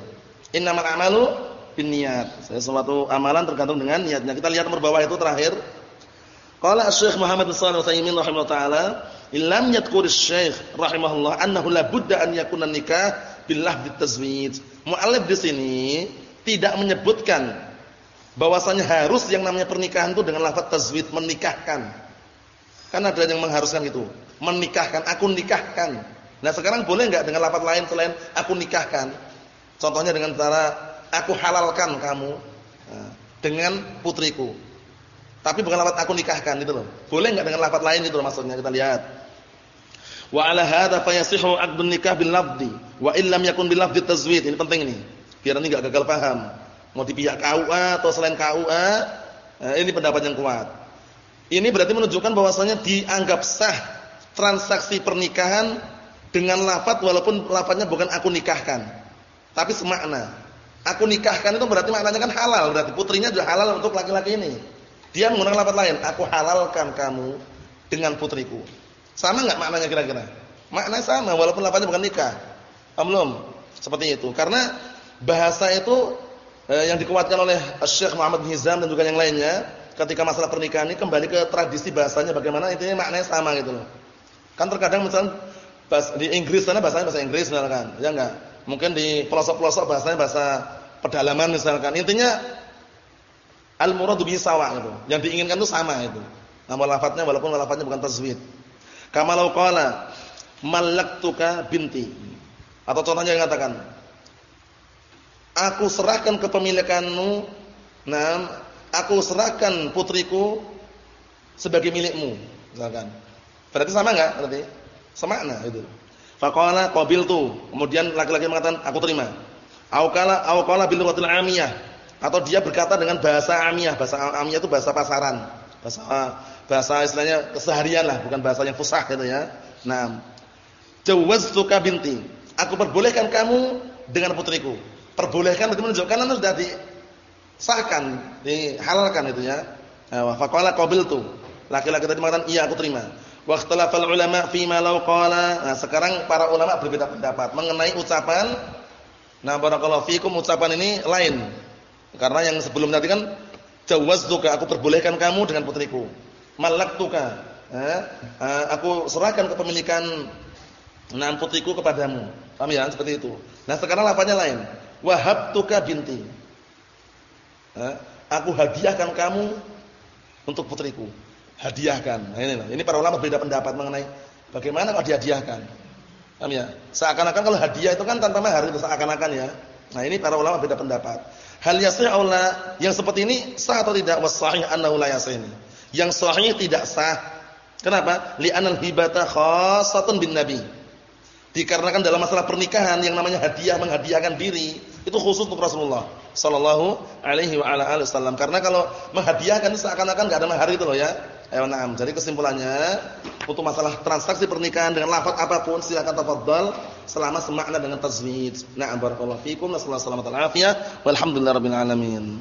Innamal a'malu binniyat. Sesuatu amalan tergantung dengan niatnya. Kita lihat nomor bawah itu terakhir. Qala Asy-Syaikh Muhammad bin Shalih Al-Utsaimin rahimahullah taala, "Illam yadhkur Asy-Syaikh rahimahullah annahu la budda an yakuna nikah bil lafdh tazwij." Muallif di sini tidak menyebutkan bahwasanya harus yang namanya pernikahan itu dengan lafaz tazwid menikahkan. Kan ada yang mengharuskan itu, menikahkan, aku nikahkan. Nah, sekarang boleh enggak dengan lafaz lain selain aku nikahkan? Contohnya dengan cara aku halalkan kamu nah, dengan putriku. Tapi bukan lafaz aku nikahkan itu loh. Boleh enggak dengan lafaz lain itu loh maksudnya kita lihat. Wa 'ala hadza yasihu 'aqdun nikah bil lafzi wa in lam yakun bil lafzi tazwid. Ini penting ini. Biar nanti enggak gagal paham. Mau di pihak KUA atau selain KUA, eh, ini pendapat yang kuat. Ini berarti menunjukkan bahwasanya dianggap sah transaksi pernikahan dengan lafaz walaupun lafaznya bukan aku nikahkan. Tapi semakna. Aku nikahkan itu berarti maknanya kan halal, berarti putrinya juga halal untuk laki-laki ini. Dia menggunakan lafaz lain, aku halalkan kamu dengan putriku. Sama enggak maknanya kira-kira? Maknanya sama walaupun lafaznya bukan nikah. Belum. Seperti itu. Karena bahasa itu eh, yang dikuatkan oleh Syekh Muhammad bin Hizam dan juga yang lainnya ketika masalah pernikahan ini kembali ke tradisi bahasanya bagaimana intinya maknanya sama gitu loh. Kan terkadang misalnya di Inggris sana bahasanya bahasa Inggris misalkan, ya enggak? Mungkin di pelosok-pelosok bahasanya bahasa pedalaman misalkan. Intinya Al-muradu bihi sawa itu. Yang diinginkan itu sama itu. Nama lafadznya walaupun lafadznya bukan tazwid. Kama law qala malaktuka binti. Atau contohnya yang mengatakan Aku serahkan kepemilikanmu, nah, aku serahkan putriku sebagai milikmu, misalkan. Berarti sama enggak? Berarti semakna itu. Faqala qabiltu. Kemudian laki-laki mengatakan aku terima. Au qala au qala bil lughatil amiyah atau dia berkata dengan bahasa amiyah. Bahasa amiyah itu bahasa pasaran. Bahasa bahasa istilahnya keseharian lah, bukan bahasa yang fusah gitu ya. Nah, jawaztuka binti. Aku perbolehkan kamu dengan putriku. Perbolehkan itu menunjukkan itu sudah disahkan, dihalalkan itu ya. Nah, faqala qabiltu. Laki-laki tadi mengatakan, "Iya, aku terima." Wa ikhtalafal ulama fi ma law. Nah, sekarang para ulama berbeda pendapat mengenai ucapan Nah, barakallahu fikum ucapan ini lain. Karena yang sebelum tadi kan jawaztuka aku perbolehkan kamu dengan putriku. malaktuka. Eh, eh, aku serahkan kepemilikan enam putriku kepadamu. Paham ya? Seperti itu. Nah, sekarang lafaznya lain. Wahabtuka binti. Eh, aku hadiahkan kamu untuk putriku. Hadiahkan. Nah, ini Ini para ulama beda pendapat mengenai bagaimana kalau dihadiahkan. Paham ya? Seakan-akan kalau hadiah itu kan tanpa mahar itu seakan-akan ya. Nah, ini para ulama beda pendapat. Hal yasih aula yang seperti ini sah atau tidak? Wasahih annahu la yasih ini. Yang sahih tidak sah. Kenapa? Li'anal hibata khassatun bin nabi. Dikarenakan dalam masalah pernikahan yang namanya hadiah menghadiahkan diri itu khusus untuk Rasulullah sallallahu alaihi wa ala alihi wasallam. Karena kalau menghadiahkan seakan-akan enggak ada mahar itu loh ya. Ayo na'am. Jadi kesimpulannya untuk masalah transaksi pernikahan dengan lafaz apa pun silakan tafadhal selama semakna dengan tazwij. Na'am barakallahu fikum. Nasallahu alaihi wasallam. Walhamdulillahirabbil alamin.